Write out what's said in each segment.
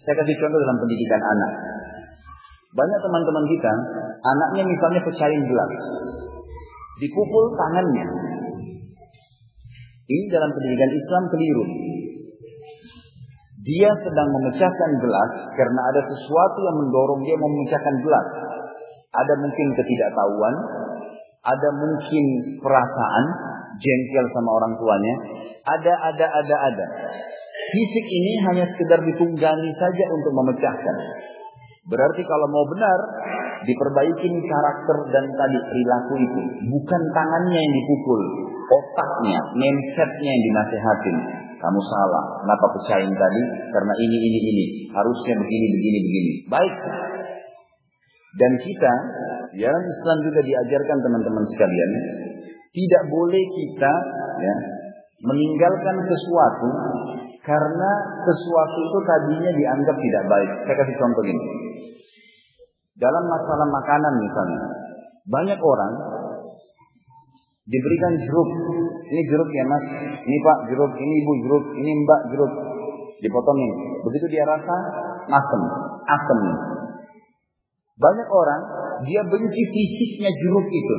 Saya kasih contoh dalam pendidikan anak. Banyak teman-teman kita, anaknya misalnya pecahin gelas. Dipukul tangannya. Ini dalam pendidikan Islam keliru. Dia sedang memecahkan gelas karena ada sesuatu yang mendorong dia memecahkan gelas. Ada mungkin ketidaktahuan, ada mungkin perasaan, jengkel sama orang tuanya, ada, ada, ada, ada. Fisik ini hanya sekedar ditunggangi saja untuk memecahkan. Berarti kalau mau benar, diperbaikin karakter dan tadi perilaku itu. Bukan tangannya yang dipukul, otaknya, mindsetnya yang dinasehatin. Kamu salah, kenapa pecahin tadi? Karena ini, ini, ini. Harusnya begini, begini, begini. Baik. Dan kita, dalam Islam juga diajarkan teman-teman sekalian, tidak boleh kita ya, meninggalkan sesuatu karena sesuatu itu tadinya dianggap tidak baik. Saya kasih contoh ini. Dalam masalah makanan misalnya, banyak orang diberikan jeruk. Ini jeruk ya mas, ini pak jeruk, ini ibu jeruk, ini mbak jeruk. Dipotongin. Begitu dia rasa, asam, asam. Banyak orang, dia benci fisiknya jeruk itu.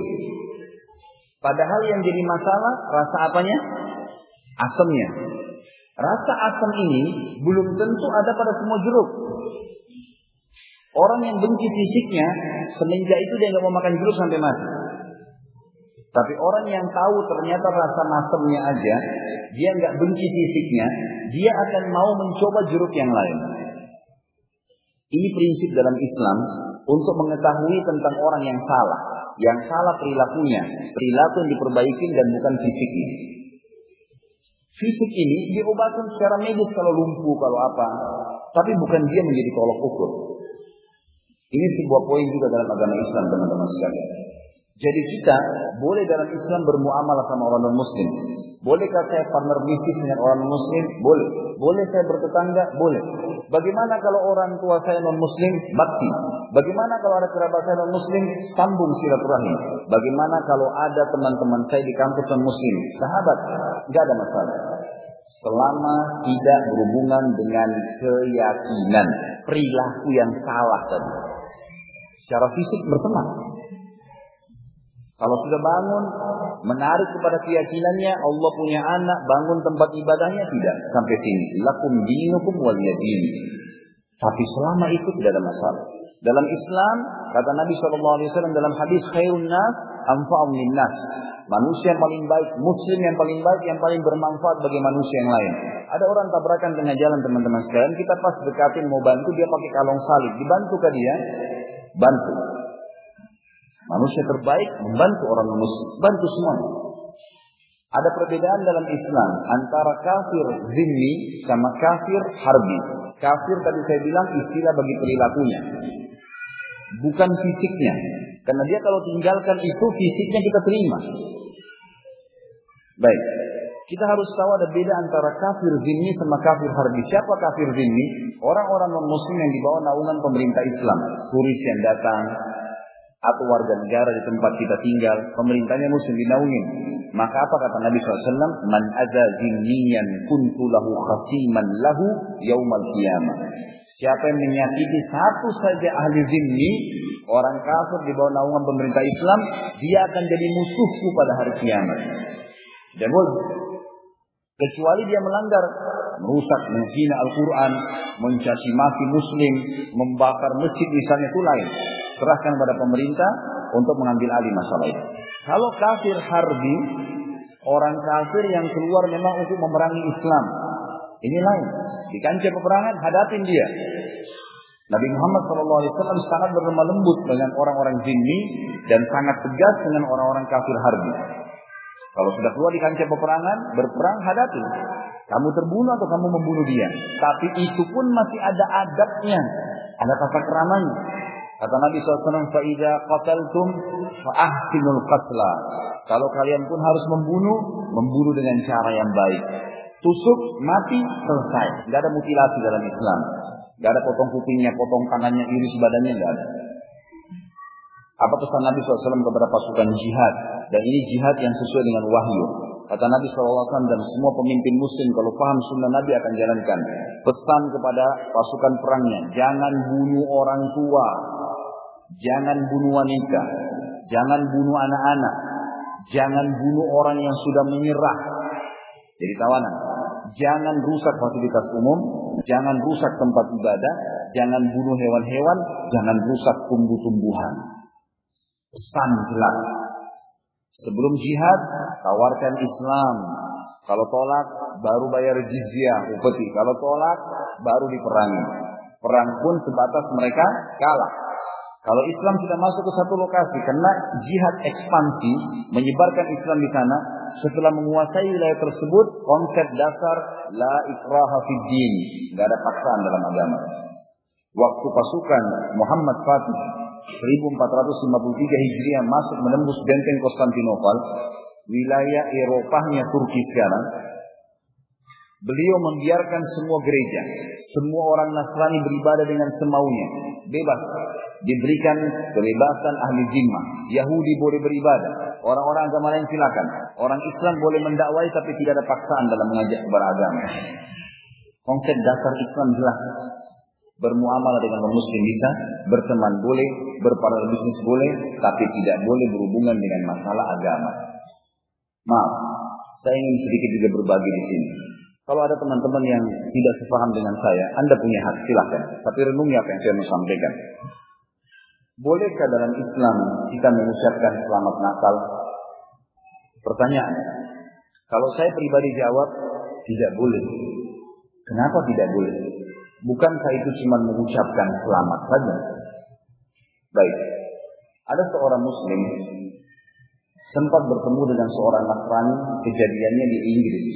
Padahal yang jadi masalah, rasa apanya? Asamnya. Rasa asam ini belum tentu ada pada semua jeruk. Orang yang benci fisiknya, semenjak itu dia nggak mau makan jeruk sampai mati. Tapi orang yang tahu ternyata rasa masamnya aja, dia nggak benci fisiknya, dia akan mau mencoba jeruk yang lain. Ini prinsip dalam Islam untuk mengetahui tentang orang yang salah. Yang salah perilakunya, perilaku yang diperbaiki dan bukan fisik ini. Fisik ini diobatkan secara medis kalau lumpuh, kalau apa. Tapi bukan dia menjadi tolok ukur. Ini sebuah poin juga dalam agama Islam teman-teman sekalian. Jadi kita boleh dalam Islam bermuamalah sama orang non muslim. Bolehkah saya partner bisnis dengan orang muslim? Boleh. Boleh saya bertetangga? Boleh. Bagaimana kalau orang tua saya non muslim? Bakti. Bagaimana kalau ada kerabat saya non muslim? Sambung silaturahmi. Bagaimana kalau ada teman-teman saya di kampus non muslim? Sahabat. Gak ada masalah. Selama tidak berhubungan dengan keyakinan. Perilaku yang salah tadi. Secara fisik berteman. Kalau sudah bangun, menarik kepada keyakinannya, Allah punya anak, bangun tempat ibadahnya, tidak. Sampai sini. Lakum dinukum waliyadin. Tapi selama itu tidak ada masalah. Dalam Islam, kata Nabi SAW dalam hadis khairun nas, anfa'um nas. Manusia yang paling baik, muslim yang paling baik, yang paling bermanfaat bagi manusia yang lain. Ada orang tabrakan tengah jalan teman-teman sekalian, kita pas dekatin mau bantu, dia pakai kalung salib. Dibantu ke dia? Bantu. Manusia terbaik membantu orang muslim, bantu semua. Ada perbedaan dalam Islam antara kafir zimmi sama kafir harbi. Kafir tadi saya bilang istilah bagi perilakunya. Bukan fisiknya. Karena dia kalau tinggalkan itu fisiknya kita terima. Baik. Kita harus tahu ada beda antara kafir zimmi sama kafir harbi. Siapa kafir zimmi? Orang-orang non-muslim yang dibawa naungan pemerintah Islam. Turis yang datang, atau warga negara di tempat kita tinggal, pemerintahnya muslim dinaungin. Maka apa kata Nabi SAW? Man ada zimniyan kuntu lahu khasiman lahu yaumal qiyamah. Siapa yang menyakiti satu saja ahli zimni, orang kafir di bawah naungan pemerintah Islam, dia akan jadi musuhku pada hari kiamat. Dan kecuali dia melanggar merusak, menghina Al-Quran, mencaci maki Muslim, membakar masjid misalnya itu lain serahkan kepada pemerintah untuk mengambil alih masalah itu. Kalau kafir harbi, orang kafir yang keluar memang untuk memerangi Islam. Ini lain. Di kancah peperangan hadapin dia. Nabi Muhammad SAW sangat berlemah lembut dengan orang-orang zimmi dan sangat tegas dengan orang-orang kafir harbi. Kalau sudah keluar di kancah peperangan, berperang hadapi. Kamu terbunuh atau kamu membunuh dia. Tapi itu pun masih ada adabnya. Ada tata keramanya. Kata Nabi SAW, فَإِذَا قَتَلْتُمْ فَأَحْسِنُوا الْقَتْلَى Kalau kalian pun harus membunuh, membunuh dengan cara yang baik. Tusuk, mati, selesai. Tidak ada mutilasi dalam Islam. Tidak ada potong kupingnya, potong tangannya, iris badannya, tidak ada. Apa pesan Nabi SAW kepada pasukan jihad? Dan ini jihad yang sesuai dengan wahyu. Kata Nabi SAW dan semua pemimpin muslim kalau paham sunnah Nabi akan jalankan. Pesan kepada pasukan perangnya, jangan bunuh orang tua, jangan bunuh wanita, jangan bunuh anak-anak, jangan bunuh orang yang sudah menyerah. Jadi tawanan. Jangan rusak fasilitas umum, jangan rusak tempat ibadah, jangan bunuh hewan-hewan, jangan rusak tumbuh-tumbuhan. Pesan jelas. Sebelum jihad, tawarkan Islam. Kalau tolak, baru bayar jizyah, upeti. Kalau tolak, baru diperangi. Perang pun sebatas mereka kalah. Kalau Islam sudah masuk ke satu lokasi karena jihad ekspansi menyebarkan Islam di sana, setelah menguasai wilayah tersebut, konsep dasar la ikraha fid din, enggak ada paksaan dalam agama. Waktu pasukan Muhammad Fatih 1453 Hijriah masuk menembus benteng Konstantinopel, wilayah Eropahnya Turki sekarang, beliau membiarkan semua gereja, semua orang Nasrani beribadah dengan semaunya, bebas. Diberikan kebebasan ahli jimmah. Yahudi boleh beribadah. Orang-orang agama lain silakan. Orang Islam boleh mendakwai tapi tidak ada paksaan dalam mengajak beragama. Konsep dasar Islam jelas bermuamalah dengan orang muslim bisa, berteman boleh, berpartner bisnis boleh, tapi tidak boleh berhubungan dengan masalah agama. Maaf, saya ingin sedikit juga berbagi di sini. Kalau ada teman-teman yang tidak sepaham dengan saya, Anda punya hak silahkan. Tapi renungi apa yang saya mau sampaikan. Bolehkah dalam Islam kita mengucapkan selamat Natal? Pertanyaan. Kalau saya pribadi jawab, tidak boleh. Kenapa tidak boleh? Bukankah itu cuma mengucapkan selamat saja? Baik. Ada seorang muslim sempat bertemu dengan seorang Nasrani kejadiannya di Inggris.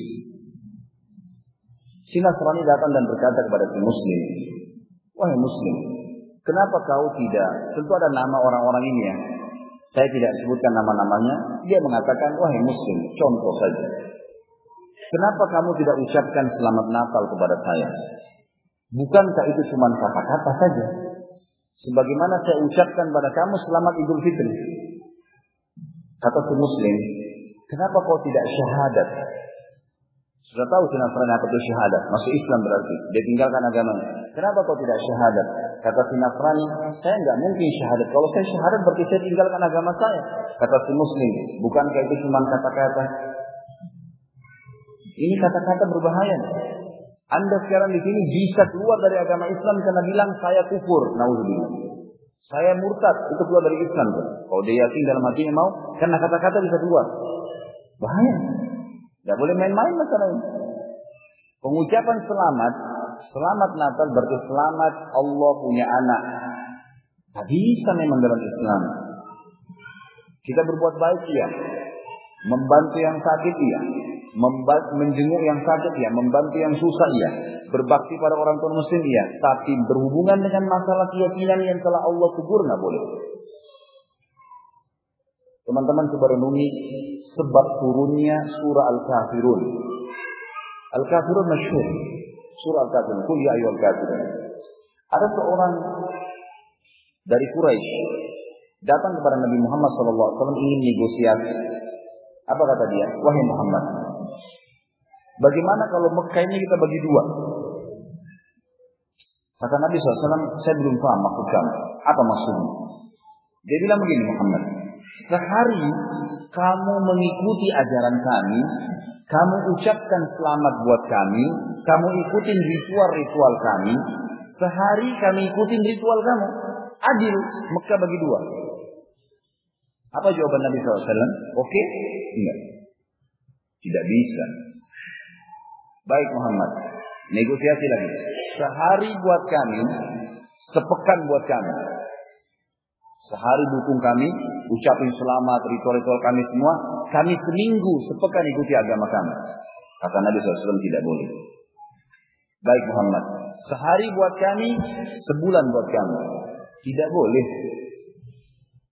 Si Nasrani datang dan berkata kepada si muslim, "Wahai muslim, kenapa kau tidak? Tentu ada nama orang-orang ini ya. Saya tidak sebutkan nama-namanya. Dia mengatakan, "Wahai muslim, contoh saja. Kenapa kamu tidak ucapkan selamat Natal kepada saya?" Bukankah itu cuma kata-kata saja? Sebagaimana saya ucapkan pada kamu selamat Idul Fitri. Kata si Muslim, kenapa kau tidak syahadat? Sudah tahu si Nasrani apa itu syahadat? Masuk Islam berarti. Dia tinggalkan agamanya. Kenapa kau tidak syahadat? Kata si Nasrani, saya nggak mungkin syahadat. Kalau saya syahadat berarti saya tinggalkan agama saya. Kata si Muslim, bukankah itu cuma kata-kata? Ini kata-kata berbahaya. Anda sekarang di sini bisa keluar dari agama Islam karena bilang saya kufur. Nauzubillah. Saya murtad, itu keluar dari Islam. Kalau dia yakin dalam hatinya mau, karena kata-kata bisa keluar. Bahaya. Tidak boleh main-main masalah ini. Pengucapan selamat, selamat Natal berarti selamat Allah punya anak. Tak bisa memang dalam Islam. Kita berbuat baik ya. Membantu yang sakit ya menjenguk yang sakit ya, membantu yang susah ya, berbakti pada orang tua muslim ya, tapi berhubungan dengan masalah keyakinan yang telah Allah kubur nggak boleh. Teman-teman coba renungi sebab turunnya surah Al-Kafirun. Al-Kafirun masyhur. Surah Al-Kafirun. Kul ya ayyuhal kafirun. Ada seorang dari Quraisy datang kepada Nabi Muhammad SAW ingin negosiasi. Apa kata dia? Wahai Muhammad, Bagaimana kalau Mekah ini kita bagi dua? Kata Nabi SAW, saya belum paham maksud kamu. Apa maksudnya? Dia bilang begini Muhammad. Sehari kamu mengikuti ajaran kami, kamu ucapkan selamat buat kami, kamu ikutin ritual-ritual kami, sehari kami ikutin ritual kamu. Adil, Mekah bagi dua. Apa jawaban Nabi SAW? Oke? Okay? Enggak. Tidak bisa. Baik Muhammad, negosiasi lagi. Sehari buat kami, sepekan buat kami. Sehari dukung kami, ucapin selamat, ritual-ritual kami semua. Kami seminggu, sepekan ikuti agama kami. Kata Nabi SAW tidak boleh. Baik Muhammad, sehari buat kami, sebulan buat kami. Tidak boleh.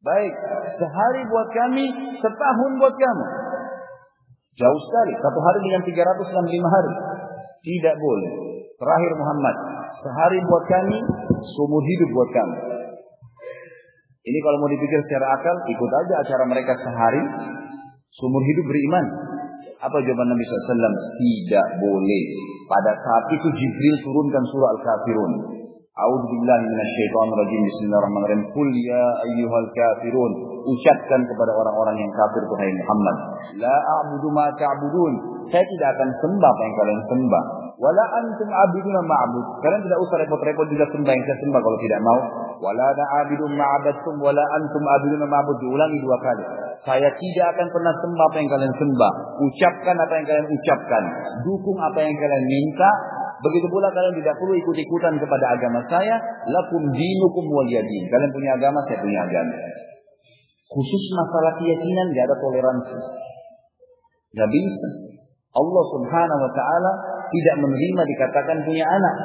Baik, sehari buat kami, setahun buat kami. Jauh sekali. Satu hari dengan 365 hari. Tidak boleh. Terakhir Muhammad. Sehari buat kami, seumur hidup buat kami. Ini kalau mau dipikir secara akal, ikut aja acara mereka sehari, seumur hidup beriman. Apa jawaban Nabi SAW? Tidak boleh. Pada saat itu Jibril turunkan surah Al-Kafirun. A'udzu billahi minasyaitonir rajim. Bismillahirrahmanirrahim. Qul ya ayyuhal kafirun. Ucapkan kepada orang-orang yang kafir wahai Muhammad, la a'budu ma ta'budun. Saya tidak akan sembah apa yang kalian sembah. Wala antum abiduna ma'bud. Kalian tidak usah repot-repot juga sembah yang saya sembah kalau tidak mau. Wala ana abidun ma'abadtum wala antum abiduna ma'bud. Diulangi dua kali. Saya tidak akan pernah sembah apa yang kalian sembah. Ucapkan apa yang kalian ucapkan. Dukung apa yang kalian minta. Begitu pula kalian tidak perlu ikut-ikutan kepada agama saya. Lakum dinukum waliyadin. Kalian punya agama, saya punya agama. Khusus masalah keyakinan tidak ada toleransi. Tidak bisa. Allah subhanahu wa ta'ala tidak menerima dikatakan punya anak.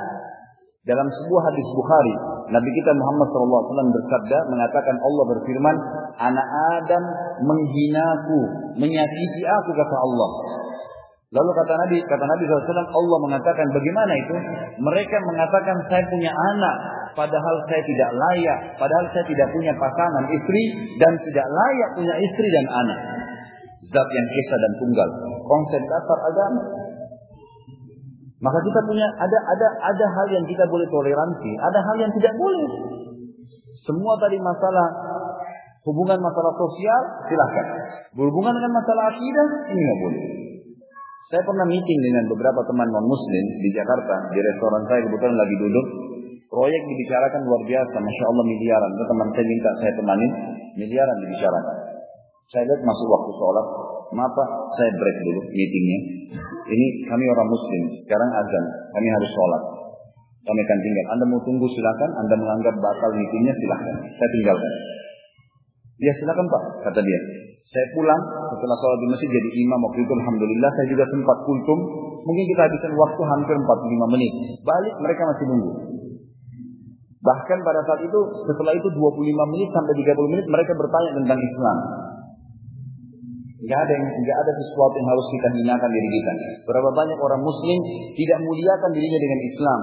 Dalam sebuah hadis Bukhari, Nabi kita Muhammad SAW bersabda, mengatakan Allah berfirman, anak Adam menghinaku, menyakiti aku, kata Allah. Lalu kata Nabi, kata Nabi SAW, Allah mengatakan, bagaimana itu? Mereka mengatakan, saya punya anak, padahal saya tidak layak, padahal saya tidak punya pasangan istri, dan tidak layak punya istri dan anak. Zat yang esa dan tunggal. Konsep dasar agama. Maka kita punya ada ada ada hal yang kita boleh toleransi, ada hal yang tidak boleh. Semua tadi masalah hubungan masalah sosial silahkan. Berhubungan dengan masalah akidah ini nggak boleh. Saya pernah meeting dengan beberapa teman non Muslim di Jakarta di restoran saya kebetulan lagi duduk. Proyek dibicarakan luar biasa, masya Allah miliaran. Teman saya minta saya temani miliaran dibicarakan. Saya lihat masuk waktu sholat, maaf Pak, saya break dulu meetingnya. Ini kami orang muslim, sekarang azan, kami harus sholat. Kami akan tinggal. Anda mau tunggu silakan, Anda menganggap batal meetingnya silakan. Saya tinggalkan. Ya silakan Pak, kata dia. Saya pulang setelah sholat di masjid jadi imam waktu itu Alhamdulillah saya juga sempat kultum. Mungkin kita habiskan waktu hampir 45 menit. Balik mereka masih nunggu. Bahkan pada saat itu setelah itu 25 menit sampai 30 menit mereka bertanya tentang Islam. Tidak ada yang ada sesuatu yang harus kita hinakan diri kita. Berapa banyak orang Muslim tidak muliakan dirinya dengan Islam,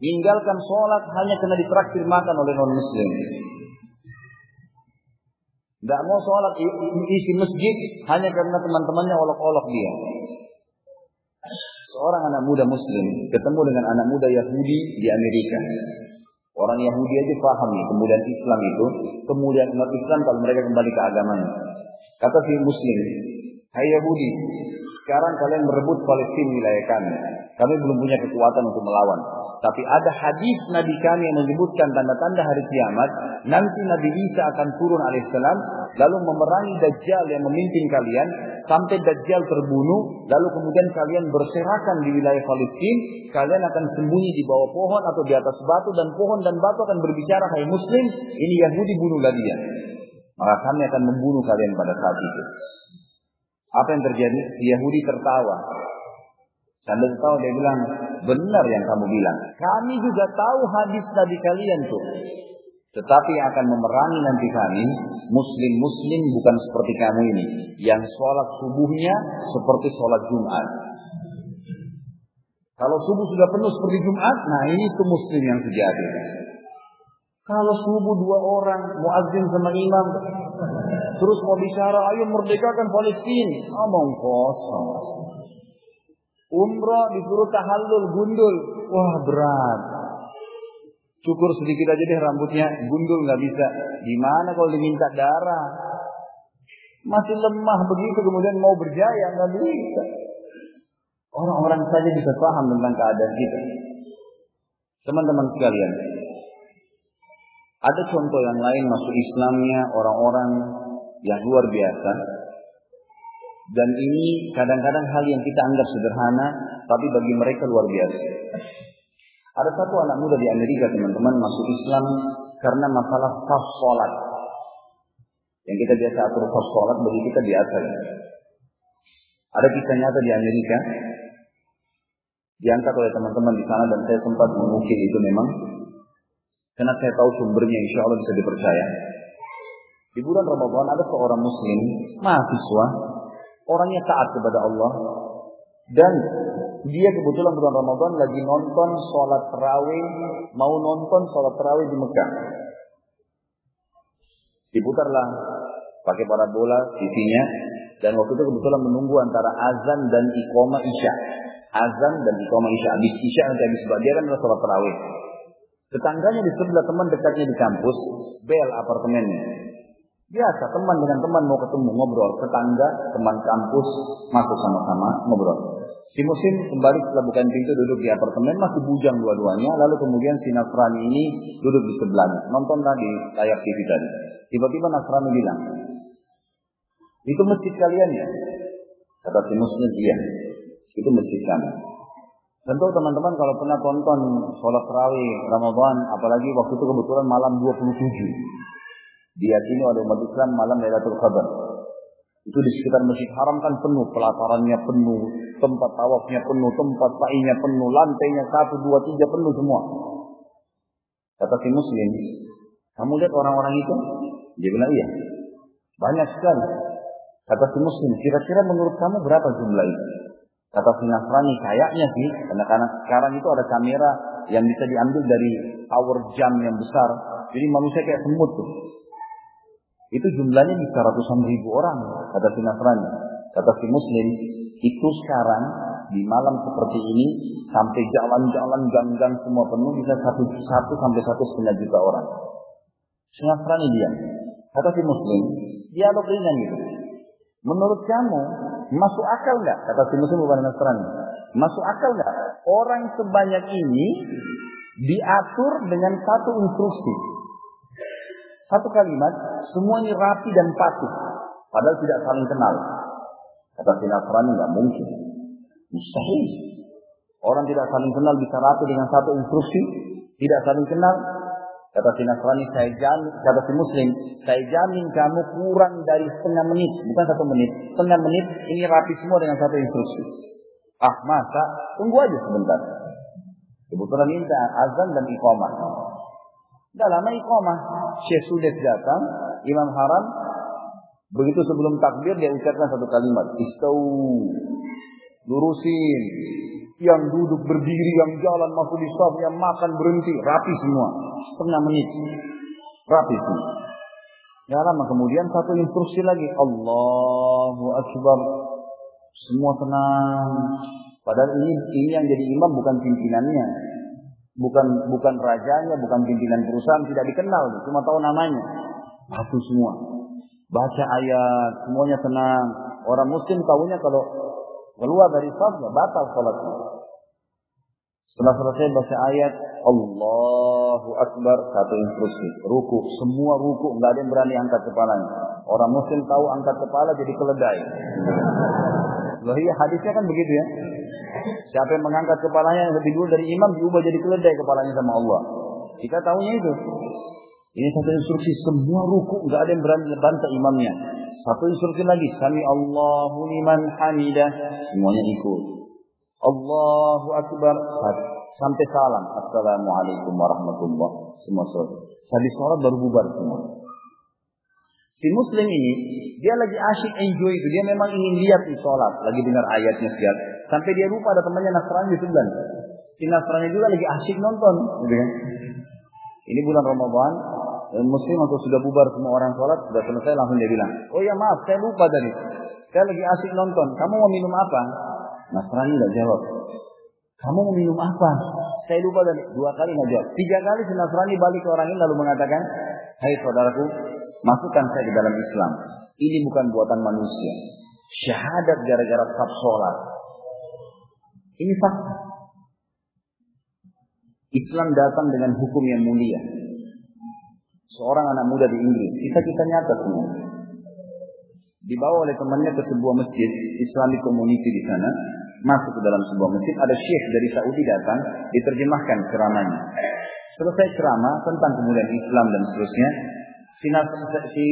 meninggalkan sholat hanya karena ditraktir makan oleh non Muslim. Tidak mau sholat isi masjid hanya karena teman-temannya olok-olok dia. Seorang anak muda Muslim ketemu dengan anak muda Yahudi di Amerika. Orang Yahudi aja paham nih kemudian Islam itu, kemudian umat Islam kalau mereka kembali ke agamanya. Kata si Muslim, Hai Yahudi, sekarang kalian merebut Palestina wilayah kami. Kami belum punya kekuatan untuk melawan. Tapi ada hadis Nabi kami yang menyebutkan tanda-tanda hari kiamat. Nanti Nabi Isa akan turun alaihissalam. Lalu memerangi Dajjal yang memimpin kalian. Sampai Dajjal terbunuh. Lalu kemudian kalian berserakan di wilayah Palestina. Kalian akan sembunyi di bawah pohon atau di atas batu. Dan pohon dan batu akan berbicara. Hai Muslim, ini Yahudi bunuhlah dia. Maka kami akan membunuh kalian pada saat itu. Apa yang terjadi? Yahudi tertawa. Sambil tahu dia bilang, benar yang kamu bilang. Kami juga tahu hadis Nabi kalian tuh. Tetapi yang akan memerangi nanti kami, muslim-muslim bukan seperti kamu ini. Yang sholat subuhnya seperti sholat Jumat. Kalau subuh sudah penuh seperti Jumat, nah ini itu muslim yang sejati. Kalau subuh dua orang, muazzin sama imam, terus mau bicara, ayo merdekakan Palestina, omong kosong. Umrah disuruh tahallul, gundul, wah berat. Cukur sedikit aja deh rambutnya, gundul nggak bisa. Gimana kalau diminta darah? Masih lemah begitu, kemudian mau berjaya nggak bisa. Orang-orang saja bisa paham tentang keadaan kita. Teman-teman sekalian, ada contoh yang lain masuk Islamnya orang-orang yang luar biasa. Dan ini kadang-kadang hal yang kita anggap sederhana, tapi bagi mereka luar biasa. Ada satu anak muda di Amerika teman-teman masuk Islam karena masalah saf sholat. Yang kita biasa atur saf sholat bagi kita biasa. Ada kisah nyata di Amerika diangkat oleh teman-teman di sana dan saya sempat mengukir itu memang karena saya tahu sumbernya insya Allah bisa dipercaya. Di bulan Ramadan ada seorang muslim, mahasiswa, orangnya taat kepada Allah. Dan dia kebetulan bulan Ramadan lagi nonton sholat terawih, mau nonton sholat terawih di Mekah. Diputarlah pakai parabola TV-nya, Dan waktu itu kebetulan menunggu antara azan dan iqamah isya. Azan dan iqamah isya. Habis isya nanti habis dia kan adalah sholat terawih. Tetangganya di sebelah teman dekatnya di kampus, bel apartemennya. Biasa teman dengan teman mau ketemu ngobrol, tetangga, teman kampus masuk sama-sama ngobrol. Si muslim kembali setelah bukan pintu duduk di apartemen masih bujang dua-duanya. Lalu kemudian si Nasrani ini duduk di sebelahnya. Nontonlah di layar TV tadi. Tiba-tiba Nasrani bilang, itu masjid kalian ya? Kata si muslim, iya. Itu masjid kami. Tentu teman-teman kalau pernah tonton sholat terawih Ramadan, apalagi waktu itu kebetulan malam 27. Diyakini oleh umat Islam malam Lailatul Qadar. Itu di sekitar Masjid Haram kan penuh, pelatarannya penuh, tempat tawafnya penuh, tempat sa'inya penuh, lantainya satu, dua, tiga penuh semua. Kata si Muslim, kamu lihat orang-orang itu? Dia bilang iya. Banyak sekali. Kata si Muslim, kira-kira menurut kamu berapa jumlah itu? Kata si Nasrani, kayaknya sih, karena, karena sekarang itu ada kamera yang bisa diambil dari tower jam yang besar. Jadi manusia kayak semut tuh. Itu jumlahnya bisa ratusan ribu orang, kata si Nasrani. Kata si Muslim, itu sekarang di malam seperti ini sampai jalan-jalan gang-gang semua penuh bisa satu, satu sampai satu setengah juta orang. Si Nasrani dia. Kata si Muslim, dialog ringan gitu. Menurut kamu, masuk akal nggak? Kata si Muslim bukan Nasrani. Masuk akal nggak? Orang sebanyak ini diatur dengan satu instruksi. Satu kalimat, semuanya rapi dan patuh. Padahal tidak saling kenal. Kata si Nasrani nggak mungkin. Mustahil. Orang tidak saling kenal bisa rapi dengan satu instruksi. Tidak saling kenal. Kata si Nasrani, saya jamin, kata si Muslim, saya jamin kamu kurang dari setengah menit, bukan satu menit, setengah menit ini rapi semua dengan satu instruksi. Ah masa, tunggu aja sebentar. Kebetulan minta azan dan iqamah. Tidak lama iqamah. Syekh Sudes datang, Imam Haram, begitu sebelum takbir dia ucapkan satu kalimat, istau, lurusin, yang duduk berdiri, yang jalan masuk di saf, yang makan berhenti, rapi semua, setengah menit, rapi semua. Ya lama kemudian satu instruksi lagi, Allahu Akbar, semua tenang. Padahal ini ini yang jadi imam bukan pimpinannya, bukan bukan rajanya, bukan pimpinan perusahaan, tidak dikenal, cuma tahu namanya. Patuh semua. Baca ayat, semuanya tenang. Orang muslim tahunya kalau keluar dari saf ya batal salatnya. Setelah selesai baca ayat Allahu Akbar satu instruksi. Ruku semua ruku nggak ada yang berani angkat kepalanya. Orang muslim tahu angkat kepala jadi keledai. Loh iya hadisnya kan begitu ya. Siapa yang mengangkat kepalanya yang lebih dulu dari imam diubah jadi keledai kepalanya sama Allah. Kita tahunya itu. Ini satu instruksi semua ruku nggak ada yang berani bantah imamnya. Satu instruksi lagi sami Allahu liman hamidah. Semuanya ikut Allahu Akbar. Sampai salam. Assalamualaikum warahmatullahi semua habis sholat baru bubar semua. Si muslim ini dia lagi asyik enjoy itu. Dia memang ingin lihat di sholat lagi dengar ayatnya siap. Sampai dia lupa ada temannya Nasrani di sebelah. Si Nasrani juga lagi asyik nonton gitu kan. Ini bulan Ramadan. Muslim atau sudah bubar semua orang sholat sudah selesai langsung dia bilang oh ya maaf saya lupa tadi. Saya lagi asyik nonton. Kamu mau minum apa Nasrani tidak jawab. Kamu minum apa? Saya lupa tadi. Dua kali nggak jawab. Tiga kali si Nasrani balik ke orang ini lalu mengatakan, Hai saudaraku, masukkan saya di dalam Islam. Ini bukan buatan manusia. Syahadat gara-gara sab sholat. Ini fakta. Islam datang dengan hukum yang mulia. Seorang anak muda di Inggris, kita kita nyata semua. Dibawa oleh temannya ke sebuah masjid Islamic community di sana, masuk ke dalam sebuah masjid, ada syekh dari Saudi datang, diterjemahkan ceramahnya. Selesai ceramah tentang kemuliaan Islam dan seterusnya, si, si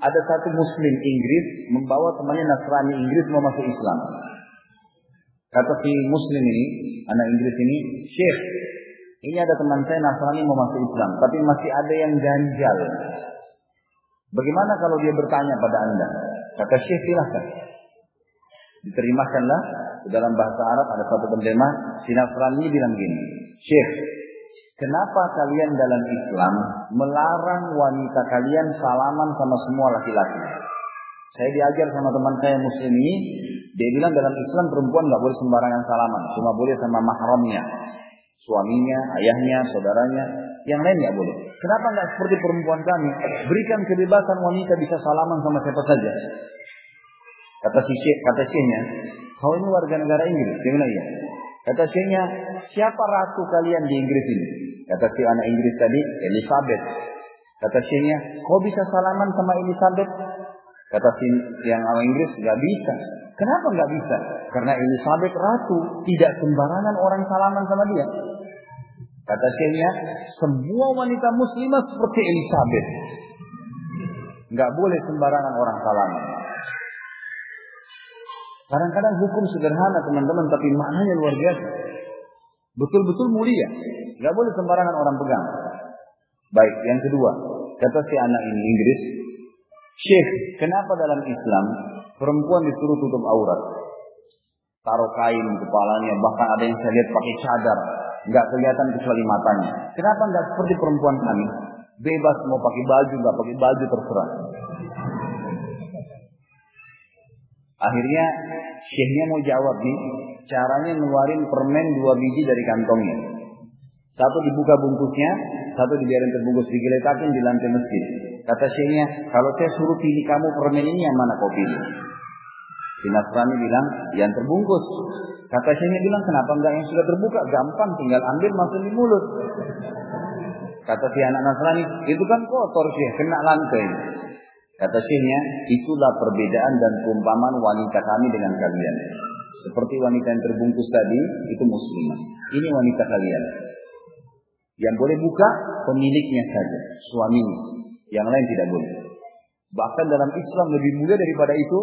ada satu Muslim Inggris membawa temannya Nasrani Inggris mau masuk Islam. Kata si Muslim ini, anak Inggris ini, Syekh, ini ada teman saya Nasrani mau masuk Islam, tapi masih ada yang ganjal. Bagaimana kalau dia bertanya pada anda? Kata Syekh silahkan. Diterjemahkanlah di dalam bahasa Arab ada satu penterjemah si Nasrani bilang gini, Syekh, kenapa kalian dalam Islam melarang wanita kalian salaman sama semua laki-laki? Saya diajar sama teman saya muslim ini, dia bilang dalam Islam perempuan nggak boleh sembarangan salaman, cuma boleh sama mahramnya, suaminya, ayahnya, saudaranya, yang lain nggak boleh. Kenapa nggak seperti perempuan kami? Berikan kebebasan wanita bisa salaman sama siapa saja. Kata si Syekh, kata Syekhnya, kau ini warga negara Inggris. Dia bilang iya. Kata Syekhnya, siapa ratu kalian di Inggris ini? Kata si anak Inggris tadi, Elizabeth. Kata Syekhnya, kau bisa salaman sama Elizabeth? Kata si yang orang Inggris, nggak bisa. Kenapa nggak bisa? Karena Elizabeth ratu, tidak sembarangan orang salaman sama dia. Kata Syekhnya, semua wanita muslimah seperti Elizabeth. Nggak boleh sembarangan orang salaman. Kadang-kadang hukum sederhana teman-teman, tapi maknanya luar biasa. Betul-betul mulia. Nggak boleh sembarangan orang pegang. Baik, yang kedua. Kata si anak ini Inggris, Syekh, kenapa dalam Islam perempuan disuruh tutup aurat? Taruh kain kepalanya, bahkan ada yang saya lihat pakai cadar, nggak kelihatan kecuali matanya. Kenapa nggak seperti perempuan kami? Bebas mau pakai baju, nggak pakai baju terserah. Akhirnya syekhnya mau jawab nih, caranya ngeluarin permen dua biji dari kantongnya. Satu dibuka bungkusnya, satu dibiarin terbungkus, digeletakin di lantai masjid. Kata syekhnya, kalau saya suruh pilih kamu permen ini yang mana kau pilih? Si Nasrani bilang, yang terbungkus. Kata syekhnya bilang, kenapa enggak yang sudah terbuka? Gampang, tinggal ambil masuk di mulut. Kata si anak Nasrani, itu kan kotor sih, kena lantai. Kata syekhnya, itulah perbedaan dan perumpamaan wanita kami dengan kalian. Seperti wanita yang terbungkus tadi, itu muslimah. Ini wanita kalian. Yang boleh buka, pemiliknya saja, suaminya. Yang lain tidak boleh. Bahkan dalam Islam lebih mulia daripada itu,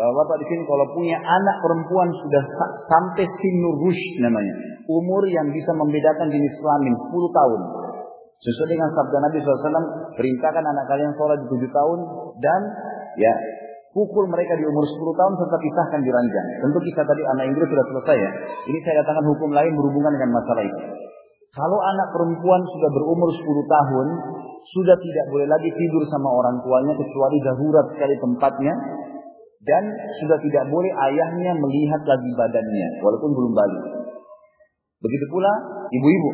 bahwa Bapak di sini kalau punya anak perempuan sudah sampai sinur rush namanya, umur yang bisa membedakan jenis kelamin 10 tahun. Sesuai dengan sabda Nabi SAW, perintahkan anak kalian sholat di 7 tahun dan ya pukul mereka di umur 10 tahun serta pisahkan di ranjang. Tentu kisah tadi anak Inggris sudah selesai ya. Ini saya katakan hukum lain berhubungan dengan masalah itu. Kalau anak perempuan sudah berumur 10 tahun, sudah tidak boleh lagi tidur sama orang tuanya kecuali darurat sekali tempatnya dan sudah tidak boleh ayahnya melihat lagi badannya walaupun belum balik. Begitu pula ibu-ibu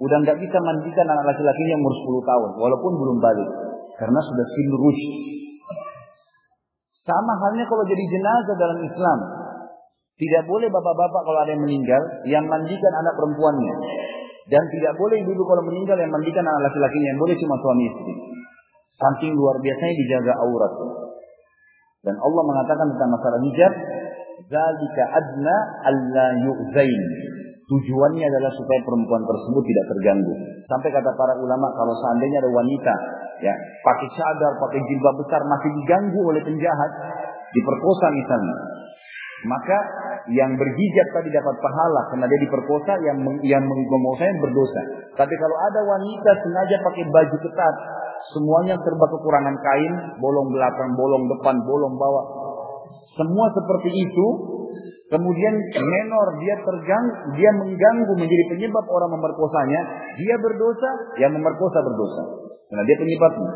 udah nggak bisa mandikan anak laki-lakinya umur 10 tahun walaupun belum balik karena sudah sinrush. Sama halnya kalau jadi jenazah dalam Islam. Tidak boleh bapak-bapak kalau ada yang meninggal yang mandikan anak perempuannya. Dan tidak boleh ibu kalau meninggal yang mandikan anak laki-lakinya. Yang boleh cuma suami istri. Saking luar biasanya dijaga aurat. Dan Allah mengatakan tentang masalah hijab. Zalika adna alla yu'zain. Tujuannya adalah supaya perempuan tersebut tidak terganggu. Sampai kata para ulama kalau seandainya ada wanita ya pakai cadar, pakai jilbab besar masih diganggu oleh penjahat, diperkosa misalnya, maka yang berhijab tadi dapat pahala karena dia diperkosa, yang yang mengomosanya berdosa. Tapi kalau ada wanita sengaja pakai baju ketat, semuanya serba kekurangan kain, bolong belakang, bolong depan, bolong bawah, semua seperti itu. Kemudian menor dia terganggu, dia mengganggu menjadi penyebab orang memerkosanya, dia berdosa, yang memerkosa berdosa. Karena dia penyebabnya.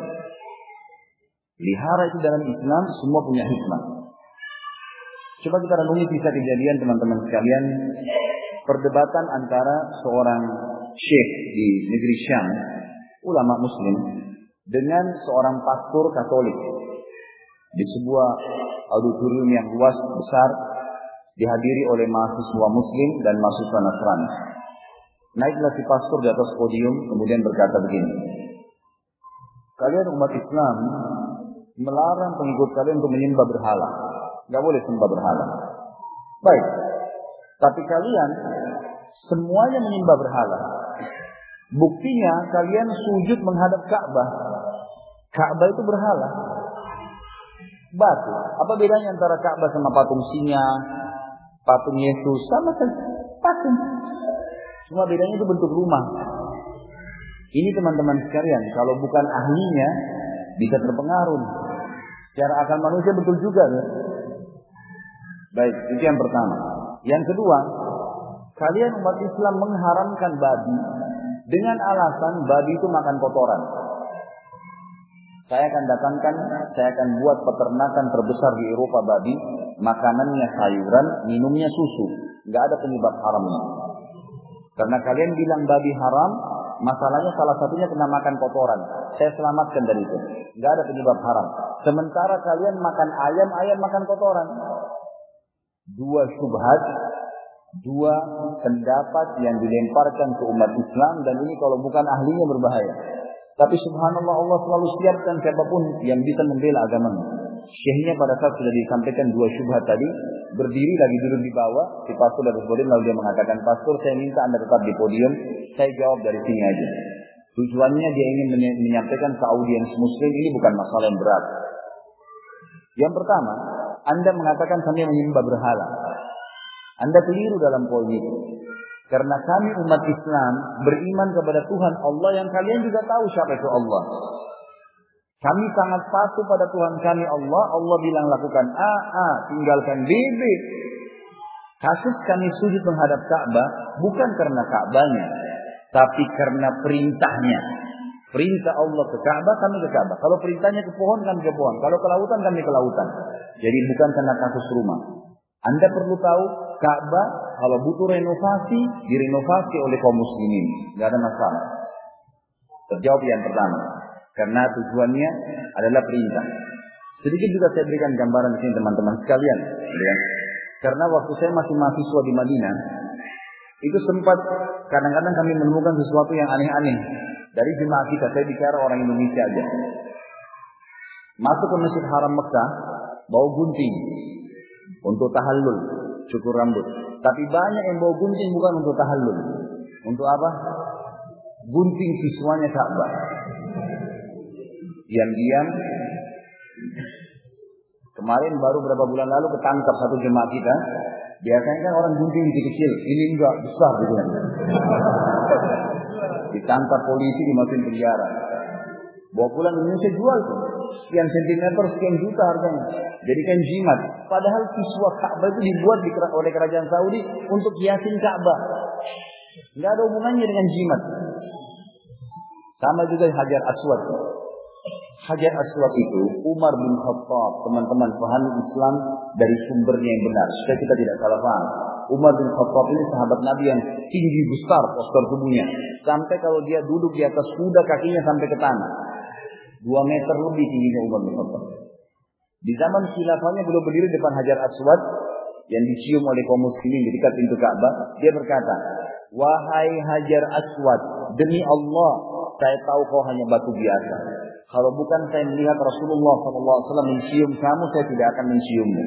Lihara itu dalam Islam semua punya hikmah. Coba kita renungi kisah kejadian teman-teman sekalian. Perdebatan antara seorang syekh di negeri Syam, ulama muslim, dengan seorang pastor katolik. Di sebuah auditorium yang luas besar, dihadiri oleh mahasiswa muslim dan mahasiswa Nasrani. Naiklah si pastor di atas podium, kemudian berkata begini. Kalian umat Islam melarang pengikut kalian untuk menyembah berhala. Gak boleh sembah berhala. Baik. Tapi kalian semuanya menyembah berhala. Buktinya kalian sujud menghadap Ka'bah. Ka'bah itu berhala. Batu. Apa bedanya antara Ka'bah sama patung singa, patung Yesus? Sama saja. Patung. Cuma bedanya itu bentuk rumah. Ini teman-teman sekalian, kalau bukan ahlinya bisa terpengaruh. Secara akal manusia betul juga ya. Baik, itu yang pertama. Yang kedua, kalian umat Islam mengharamkan babi dengan alasan babi itu makan kotoran. Saya akan datangkan, saya akan buat peternakan terbesar di Eropa babi, makanannya sayuran, minumnya susu. Nggak ada penyebab haramnya. Karena kalian bilang babi haram, masalahnya salah satunya kena makan kotoran. Saya selamatkan dari itu. Nggak ada penyebab haram. Sementara kalian makan ayam, ayam makan kotoran. Dua syubhat, dua pendapat yang dilemparkan ke umat Islam dan ini kalau bukan ahlinya berbahaya. Tapi subhanallah Allah selalu siapkan siapa pun yang bisa membela agamanya. Syekhnya pada saat sudah disampaikan dua syubhat tadi, berdiri lagi duduk di bawah, si pastor dari podium lalu dia mengatakan, pastor saya minta anda tetap di podium, saya jawab dari sini aja. Tujuannya dia ingin menyampaikan ke audiens muslim ini bukan masalah yang berat. Yang pertama, anda mengatakan kami menyembah berhala. Anda keliru dalam poin itu. Karena kami umat Islam beriman kepada Tuhan Allah yang kalian juga tahu siapa itu Allah. Kami sangat patuh pada Tuhan kami Allah. Allah bilang lakukan A, A, tinggalkan B, B. Kasus kami sujud menghadap Ka'bah bukan karena Ka'bahnya, tapi karena perintahnya. Perintah Allah ke Ka'bah, kami ke Ka'bah. Kalau perintahnya ke pohon, kami ke pohon. Kalau ke lautan, kami ke lautan. Jadi bukan karena kasus rumah. Anda perlu tahu, Ka'bah kalau butuh renovasi, direnovasi oleh kaum muslimin. Tidak ada masalah. Terjawab yang pertama. Karena tujuannya adalah perintah. Sedikit juga saya berikan gambaran di sini teman-teman sekalian. Ya. Karena waktu saya masih mahasiswa di Madinah, itu sempat kadang-kadang kami menemukan sesuatu yang aneh-aneh dari jemaah kita. Saya bicara orang Indonesia aja. Masuk ke Masjid Haram Mekah, bawa gunting untuk tahallul, cukur rambut. Tapi banyak yang bawa gunting bukan untuk tahallul. Untuk apa? Gunting siswanya Ka'bah diam-diam kemarin baru beberapa bulan lalu ketangkap satu jemaah kita biasanya kan orang gunting kecil ini enggak besar gitu ditangkap polisi dimasukin penjara. Bawa pulang Indonesia jual tuh. Sekian sentimeter sekian juta harganya. Jadikan jimat. Padahal kiswah Ka'bah itu dibuat oleh kerajaan Saudi untuk hiasin Ka'bah. Nggak ada hubungannya dengan jimat. Sama juga Hajar Aswad. Hajar Aswad itu Umar bin Khattab, teman-teman pahami Islam dari sumbernya yang benar. Supaya kita tidak salah paham. Umar bin Khattab ini sahabat Nabi yang tinggi besar postur tubuhnya. Sampai kalau dia duduk di atas kuda kakinya sampai ke tanah. Dua meter lebih tingginya Umar bin Khattab. Di zaman khilafahnya belum berdiri depan Hajar Aswad yang dicium oleh kaum muslimin di dekat pintu Ka'bah, dia berkata, "Wahai Hajar Aswad, demi Allah, saya tahu kau hanya batu biasa. Kalau bukan saya melihat Rasulullah SAW mencium kamu, saya tidak akan menciummu.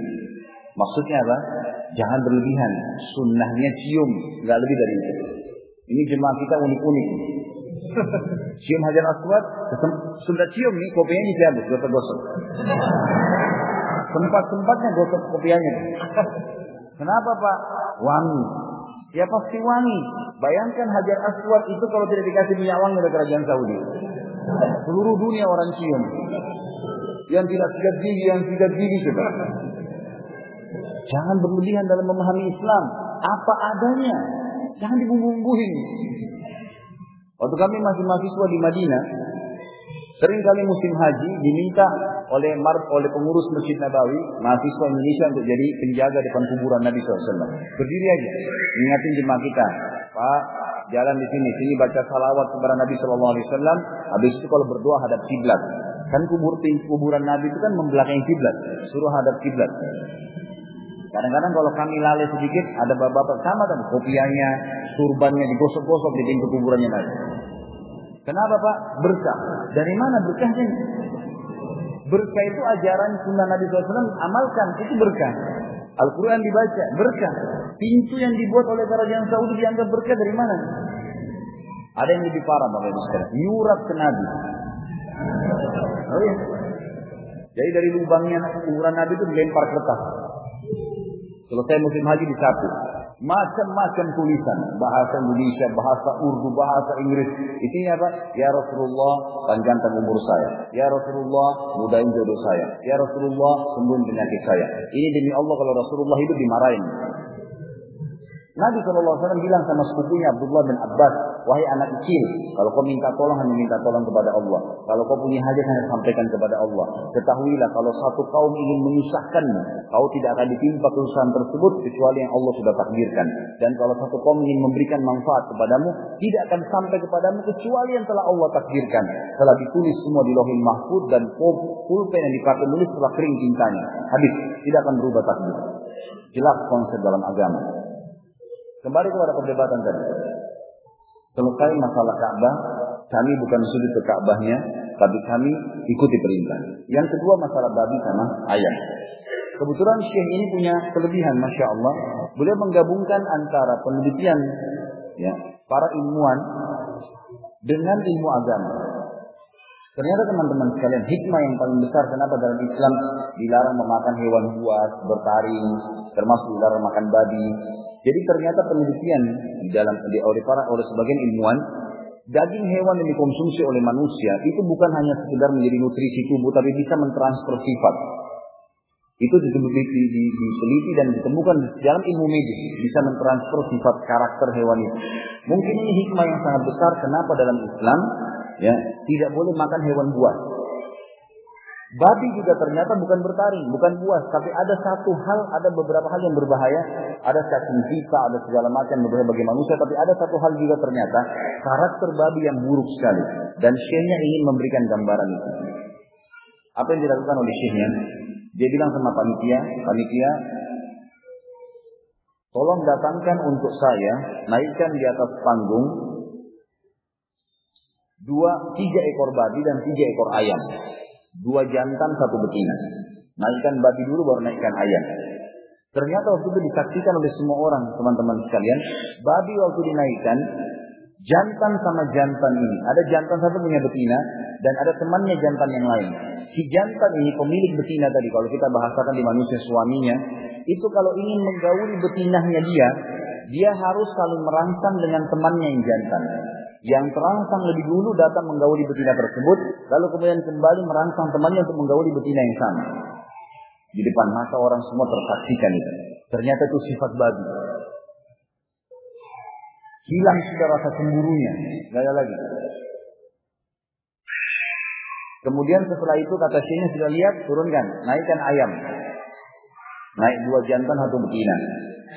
Maksudnya apa? Jangan berlebihan. Sunnahnya cium, nggak lebih dari itu. Ini jemaah kita unik-unik. cium Hajar Aswad, sudah cium nih, kopinya ini habis, gosok-gosok. Sempat-sempatnya gosok kopiannya. Kenapa Pak? Wangi. Ya pasti wangi. Bayangkan Hajar Aswad itu kalau tidak dikasih minyak wangi oleh kerajaan Saudi. Seluruh dunia orang cium. Yang tidak sikat gigi, yang sikat gigi coba. Jangan berlebihan dalam memahami Islam. Apa adanya. Jangan dibumbu-bumbuhin. Waktu kami masih mahasiswa di Madinah, sering kali musim haji diminta oleh mar oleh pengurus Masjid Nabawi, mahasiswa Indonesia untuk jadi penjaga depan kuburan Nabi SAW. Berdiri aja, ingatin jemaah kita, Pak, jalan di sini, sini baca salawat kepada Nabi Wasallam. Habis itu kalau berdoa hadap kiblat. Kan kubur kuburan Nabi itu kan membelakangi kiblat, suruh hadap kiblat. Kadang-kadang kalau kami lalai sedikit, ada bapak-bapak sama kan, kopiannya, surbannya digosok-gosok di pintu kuburannya Nabi. Kenapa Pak? Berkah. Dari mana berkahnya? Berkah itu ajaran sunnah Nabi SAW, amalkan, itu berkah. Al-Quran dibaca, berkah. Pintu yang dibuat oleh kerajaan Saudi dianggap berkah dari mana? Ada yang lebih parah Bapak Ibu sekalian. Nyurat ke Nabi. Oh iya. Jadi dari lubangnya kuburan Nabi itu dilempar kertas. Selesai musim haji disapu. Macam-macam tulisan. Bahasa Indonesia, bahasa Urdu, bahasa Inggris. Isinya apa? Ya Rasulullah, panjangkan umur saya. Ya Rasulullah, mudahin jodoh saya. Ya Rasulullah, sembuhin penyakit saya. Ini demi Allah kalau Rasulullah hidup dimarahin. Nabi SAW bilang sama sepupunya Abdullah bin Abbas, wahai anak kecil, kalau kau minta tolong hanya minta tolong kepada Allah. Kalau kau punya hajat hanya sampaikan kepada Allah. Ketahuilah kalau satu kaum ingin menyusahkanmu, kau tidak akan ditimpa kesusahan tersebut kecuali yang Allah sudah takdirkan. Dan kalau satu kaum ingin memberikan manfaat kepadamu, tidak akan sampai kepadamu kecuali yang telah Allah takdirkan. Telah ditulis semua di lohil mahfud dan pulpen yang dipakai menulis telah kering tintanya. Habis, tidak akan berubah takdir. Jelas konsep dalam agama. Kembali kepada perdebatan tadi. Selesai masalah Ka'bah, kami bukan sudut ke Ka'bahnya, tapi kami ikuti perintah. Yang kedua masalah babi sama ayam. Kebetulan Syekh ini punya kelebihan, Masya Allah. Beliau menggabungkan antara penelitian ya, para ilmuwan dengan ilmu agama. Ternyata teman-teman sekalian, hikmah yang paling besar kenapa dalam Islam dilarang memakan hewan buas, bertaring, termasuk dilarang makan babi. Jadi ternyata penelitian di dalam di, oleh para oleh sebagian ilmuwan, daging hewan yang dikonsumsi oleh manusia itu bukan hanya sekedar menjadi nutrisi tubuh, tapi bisa mentransfer sifat. Itu diteliti, diteliti dan ditemukan dalam ilmu medis bisa mentransfer sifat karakter hewan itu. Mungkin ini hikmah yang sangat besar kenapa dalam Islam ya tidak boleh makan hewan buas. Babi juga ternyata bukan bertaring, bukan buas, tapi ada satu hal, ada beberapa hal yang berbahaya, ada cacing kita, ada segala macam berbahaya bagi manusia, tapi ada satu hal juga ternyata karakter babi yang buruk sekali. Dan syekhnya ingin memberikan gambaran itu. Apa yang dilakukan oleh syekhnya? Dia bilang sama panitia, panitia, tolong datangkan untuk saya, naikkan di atas panggung dua, tiga ekor babi dan tiga ekor ayam. Dua jantan, satu betina. Naikkan babi dulu baru naikkan ayam. Ternyata waktu itu disaksikan oleh semua orang, teman-teman sekalian. Babi waktu dinaikkan, jantan sama jantan ini. Ada jantan satu punya betina, dan ada temannya jantan yang lain. Si jantan ini pemilik betina tadi, kalau kita bahasakan di manusia suaminya, itu kalau ingin menggauli betinahnya dia, dia harus saling merangsang dengan temannya yang jantan. Yang terangsang lebih dulu datang menggauli betina tersebut, lalu kemudian kembali merangsang temannya untuk menggauli betina yang sama. Di depan mata orang semua tersaksikan itu. Ternyata itu sifat babi. Hilang sudah rasa cemburunya. Gak ada lagi. Kemudian setelah itu kata Syekhnya sudah lihat, turunkan, naikkan ayam. Naik dua jantan satu betina.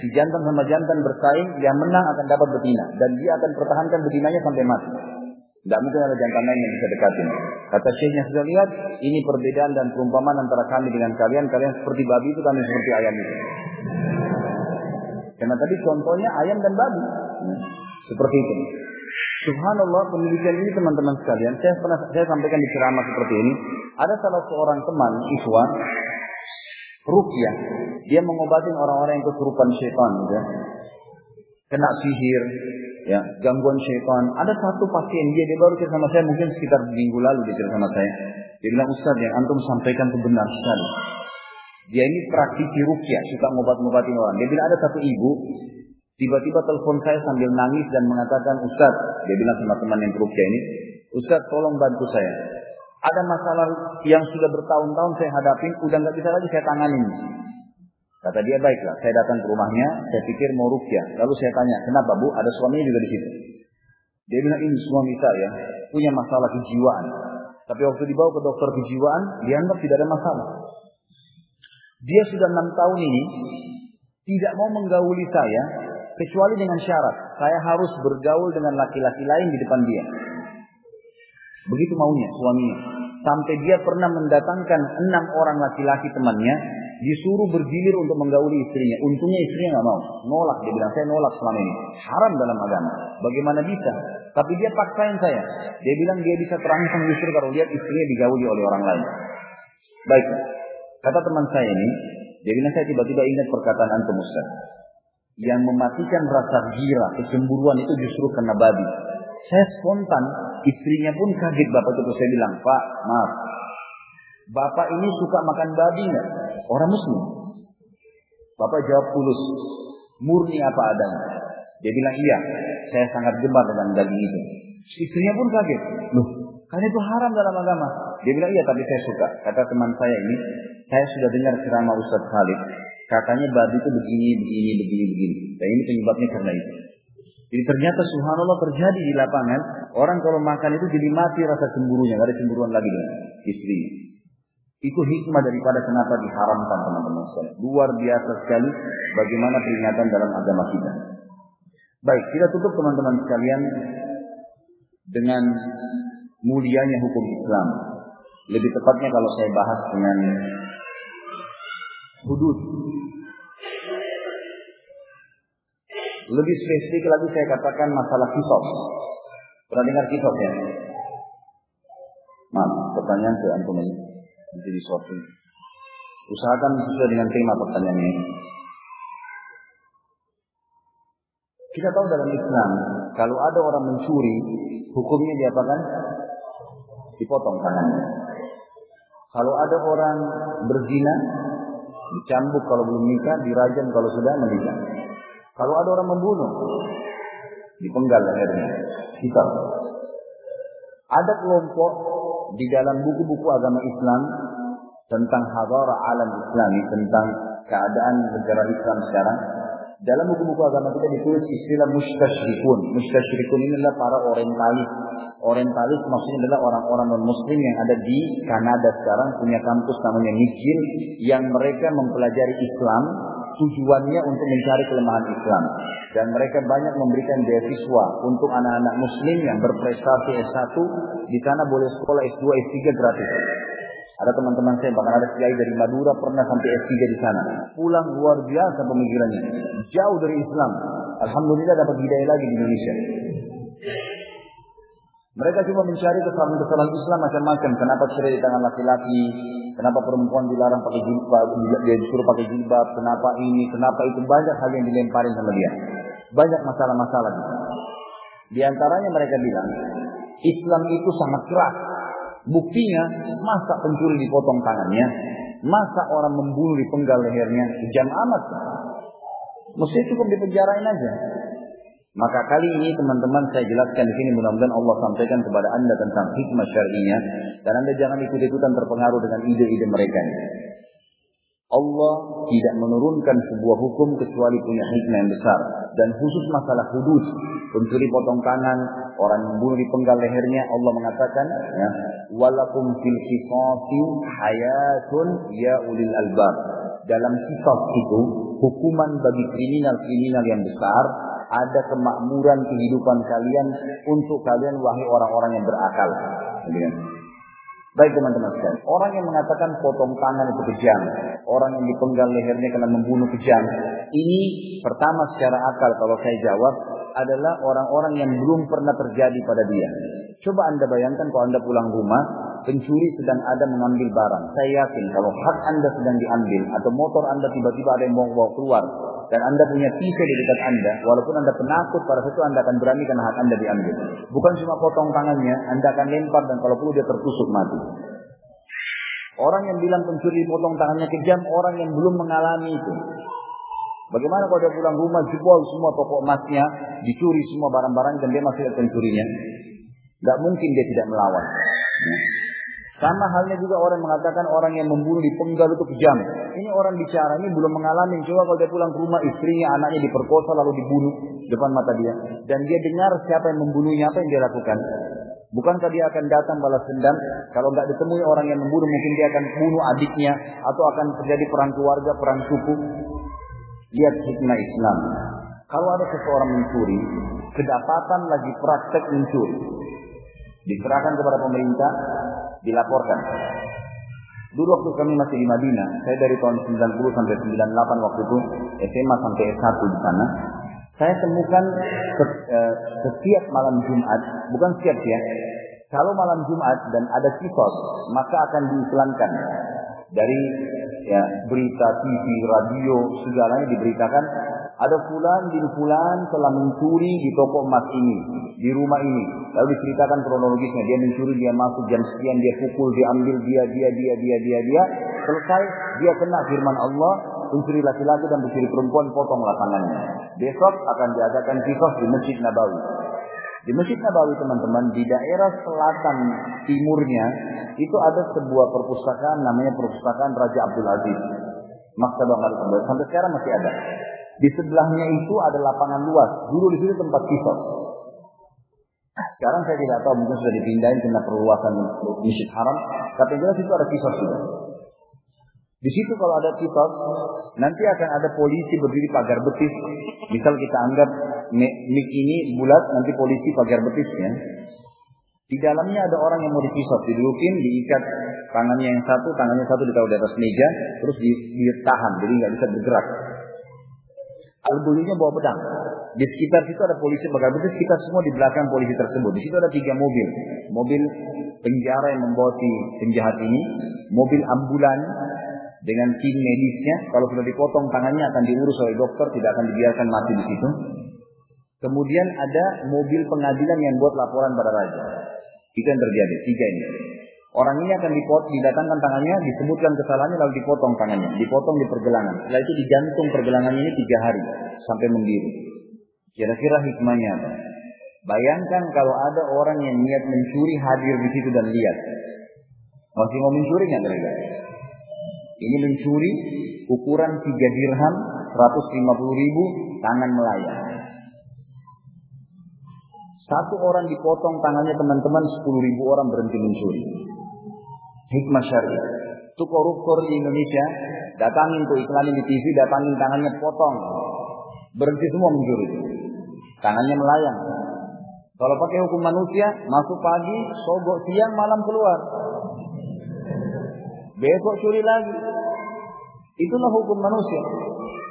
Si jantan sama jantan bersaing, yang menang akan dapat betina. Dan dia akan pertahankan betinanya sampai mati. Tidak mungkin ada jantan lain yang bisa dekatin. Kata Syekhnya sudah lihat, ini perbedaan dan perumpamaan antara kami dengan kalian. Kalian seperti babi itu, kami seperti ayam itu. Karena tadi contohnya ayam dan babi. Seperti itu. Subhanallah penelitian ini teman-teman sekalian, saya pernah saya sampaikan di ceramah seperti ini. Ada salah seorang teman Iswa, Rukyah, dia mengobatin orang-orang yang kesurupan gitu ya. kena sihir, ya gangguan syaitan. Ada satu pasien dia dia baru cerita sama saya mungkin sekitar minggu lalu dia cerita sama saya. Dia bilang Ustaz yang antum sampaikan itu benar sekali. Dia ini praktisi rukyah, suka ngobat-ngobatin orang. Dia bilang ada satu ibu Tiba-tiba telepon saya sambil nangis dan mengatakan, Ustaz, dia bilang sama teman yang berusia ini, Ustaz tolong bantu saya. Ada masalah yang sudah bertahun-tahun saya hadapin, udah nggak bisa lagi saya tanganin. Kata dia, baiklah, saya datang ke rumahnya, saya pikir mau rukyah. Lalu saya tanya, kenapa bu? Ada suaminya juga di situ. Dia bilang, ini suami saya punya masalah kejiwaan. Tapi waktu dibawa ke dokter kejiwaan, dianggap tidak ada masalah. Dia sudah enam tahun ini tidak mau menggauli saya kecuali dengan syarat saya harus bergaul dengan laki-laki lain di depan dia. Begitu maunya suaminya. Sampai dia pernah mendatangkan enam orang laki-laki temannya, disuruh bergilir untuk menggauli istrinya. Untungnya istrinya nggak mau, nolak. Dia bilang saya nolak selama ini, haram dalam agama. Bagaimana bisa? Tapi dia paksain saya. Dia bilang dia bisa terangsang justru kalau lihat istrinya digauli oleh orang lain. Baik, kata teman saya ini, dia bilang saya tiba-tiba ingat perkataan antum Ustaz yang mematikan rasa gira, kecemburuan itu justru karena babi. Saya spontan, istrinya pun kaget bapak itu saya bilang, Pak, maaf, bapak ini suka makan babi nggak? Orang muslim. Bapak jawab tulus, murni apa adanya. Dia bilang iya, saya sangat gemar dengan daging itu. Istrinya pun kaget, loh, karena itu haram dalam agama. Dia bilang iya, tapi saya suka. Kata teman saya ini, saya sudah dengar ceramah Ustadz Khalid. Katanya babi itu begini, begini, begini, begini. Dan ini penyebabnya karena itu. Jadi ternyata subhanallah terjadi di lapangan, orang kalau makan itu jadi mati rasa cemburunya, gak ada cemburuan lagi dengan istri. Itu hikmah daripada kenapa diharamkan teman-teman sekalian. Luar biasa sekali bagaimana peringatan dalam agama kita. Baik, kita tutup teman-teman sekalian dengan mulianya hukum Islam. Lebih tepatnya kalau saya bahas dengan hudud. Lebih spesifik lagi saya katakan masalah kisos. Pernah dengar kisos ya? Maaf, pertanyaan ke antum ini. Jadi suatu. Usahakan sesuai dengan tema pertanyaannya. Kita tahu dalam Islam, kalau ada orang mencuri, hukumnya diapakan? Dipotong tangannya. Kalau ada orang berzina, dicambuk kalau belum nikah, dirajam kalau sudah menikah. Kalau ada orang membunuh, dipenggal lehernya. Kita. Ada kelompok di dalam buku-buku agama Islam tentang hadara alam Islami, tentang keadaan negara Islam sekarang. Dalam buku-buku agama kita ditulis istilah mustasyrikun. Mustasyrikun ini adalah para orientalis. Orientalis maksudnya adalah orang-orang non-muslim yang ada di Kanada sekarang punya kampus namanya McGill yang mereka mempelajari Islam tujuannya untuk mencari kelemahan Islam. Dan mereka banyak memberikan beasiswa untuk anak-anak muslim yang berprestasi S1. Di sana boleh sekolah S2, S3 gratis. Ada teman-teman saya, bahkan ada kiai dari Madura pernah sampai S3 di sana. Pulang luar biasa pemikirannya. Jauh dari Islam. Alhamdulillah dapat hidayah lagi di Indonesia. Mereka cuma mencari kesalahan-kesalahan Islam macam-macam. Kenapa cerai di tangan laki-laki? Kenapa perempuan dilarang pakai jilbab? Dia disuruh pakai jilbab? Kenapa ini? Kenapa itu? Banyak hal yang dilemparin sama dia. Banyak masalah-masalah. Di antaranya mereka bilang, Islam itu sangat keras. Buktinya, masa pencuri dipotong tangannya? Masa orang membunuh dipenggal lehernya? Jam amat. Mesti cukup dipenjarain aja. Maka kali ini teman-teman saya jelaskan di sini mudah-mudahan Allah sampaikan kepada Anda tentang hikmah syar'inya. Dan Anda jangan ikut-ikutan terpengaruh dengan ide-ide mereka. Allah tidak menurunkan sebuah hukum kecuali punya hikmah yang besar. Dan khusus masalah hudud pencuri potong tangan orang membunuh di penggal lehernya Allah mengatakan ya walakum fil hayatun ya ulil albab. Dalam kisah itu hukuman bagi kriminal-kriminal yang besar ada kemakmuran kehidupan kalian untuk kalian wahai orang-orang yang berakal. Baik teman-teman sekalian, orang yang mengatakan potong tangan itu kejam, orang yang dipenggal lehernya karena membunuh kejam, ini pertama secara akal kalau saya jawab adalah orang-orang yang belum pernah terjadi pada dia. Coba anda bayangkan kalau anda pulang rumah, pencuri sedang ada mengambil barang. Saya yakin kalau hak anda sedang diambil atau motor anda tiba-tiba ada yang mau keluar, dan Anda punya pisau di dekat Anda, walaupun Anda penakut pada situ Anda akan berani karena hak Anda diambil. Bukan cuma potong tangannya, Anda akan lempar dan kalau perlu dia tertusuk mati. Orang yang bilang pencuri potong tangannya kejam, orang yang belum mengalami itu. Bagaimana kalau dia pulang rumah, jebol semua toko emasnya, dicuri semua barang-barang dan dia masih pencurinya? Gak mungkin dia tidak melawan. Sama halnya juga orang mengatakan orang yang membunuh di penggal itu kejam. Ini orang bicara ini belum mengalami. Coba kalau dia pulang ke rumah istrinya, anaknya diperkosa lalu dibunuh depan mata dia. Dan dia dengar siapa yang membunuhnya, apa yang dia lakukan. Bukankah dia akan datang balas dendam? Kalau nggak ditemui orang yang membunuh, mungkin dia akan bunuh adiknya atau akan terjadi perang keluarga, perang suku. Lihat hikmah Islam. Kalau ada seseorang mencuri, kedapatan lagi praktek mencuri. Diserahkan kepada pemerintah, dilaporkan. Dulu waktu kami masih di Madinah, saya dari tahun 90 sampai 98 waktu itu SMA sampai S1 di sana. Saya temukan eh, setiap malam Jumat, bukan setiap ya, kalau malam Jumat dan ada kisos, maka akan diiklankan dari ya berita TV, radio, segalanya diberitakan ada fulan bin fulan telah mencuri di toko emas ini, di rumah ini. Lalu diceritakan kronologisnya, dia mencuri, dia masuk jam sekian, dia pukul, dia ambil, dia, dia, dia, dia, dia, dia. Selesai, dia kena firman Allah, pencuri laki-laki dan pencuri perempuan potonglah tangannya. Besok akan diadakan kisah di Masjid Nabawi. Di Masjid Nabawi teman-teman, di daerah selatan timurnya, itu ada sebuah perpustakaan namanya perpustakaan Raja Abdul Aziz. Maktabah Malik Sampai sekarang masih ada. Di sebelahnya itu ada lapangan luas. Dulu di situ tempat kisos. Sekarang saya tidak tahu mungkin sudah dipindahin karena perluasan Masjid Haram. Tapi jelas itu ada kisos juga. Di situ kalau ada kisos, nanti akan ada polisi berdiri pagar betis. Misal kita anggap mik ini bulat, nanti polisi pagar betisnya. Di dalamnya ada orang yang mau dikisos, didudukin, diikat tangannya yang satu, tangannya satu ditaruh di atas meja, terus ditahan, jadi nggak bisa bergerak. Al-Bulunya bawa pedang. Di sekitar situ ada polisi pagar betis, kita semua di belakang polisi tersebut. Di situ ada tiga mobil. Mobil penjara yang membawa si penjahat ini, mobil ambulan dengan tim medisnya. Kalau sudah dipotong tangannya akan diurus oleh dokter, tidak akan dibiarkan mati di situ. Kemudian ada mobil pengadilan yang buat laporan pada raja. Itu yang terjadi, tiga ini. Orang ini akan dipot, didatangkan tangannya, disebutkan kesalahannya, lalu dipotong tangannya, dipotong di pergelangan. Setelah itu digantung pergelangan ini tiga hari sampai mendiri. Kira-kira hikmahnya apa? Bayangkan kalau ada orang yang niat mencuri hadir di situ dan lihat. Masih mau mencuri nggak kira Ini mencuri ukuran tiga dirham, 150 ribu, tangan melayang. Satu orang dipotong tangannya teman-teman, 10 ribu orang berhenti mencuri. Hikmah syariah. Itu koruptor di Indonesia, datangin tuh iklan di TV, datangin tangannya potong. Berhenti semua mencuri. Tangannya melayang. Kalau pakai hukum manusia, masuk pagi, sogok siang, malam keluar. Besok curi lagi. Itulah hukum manusia.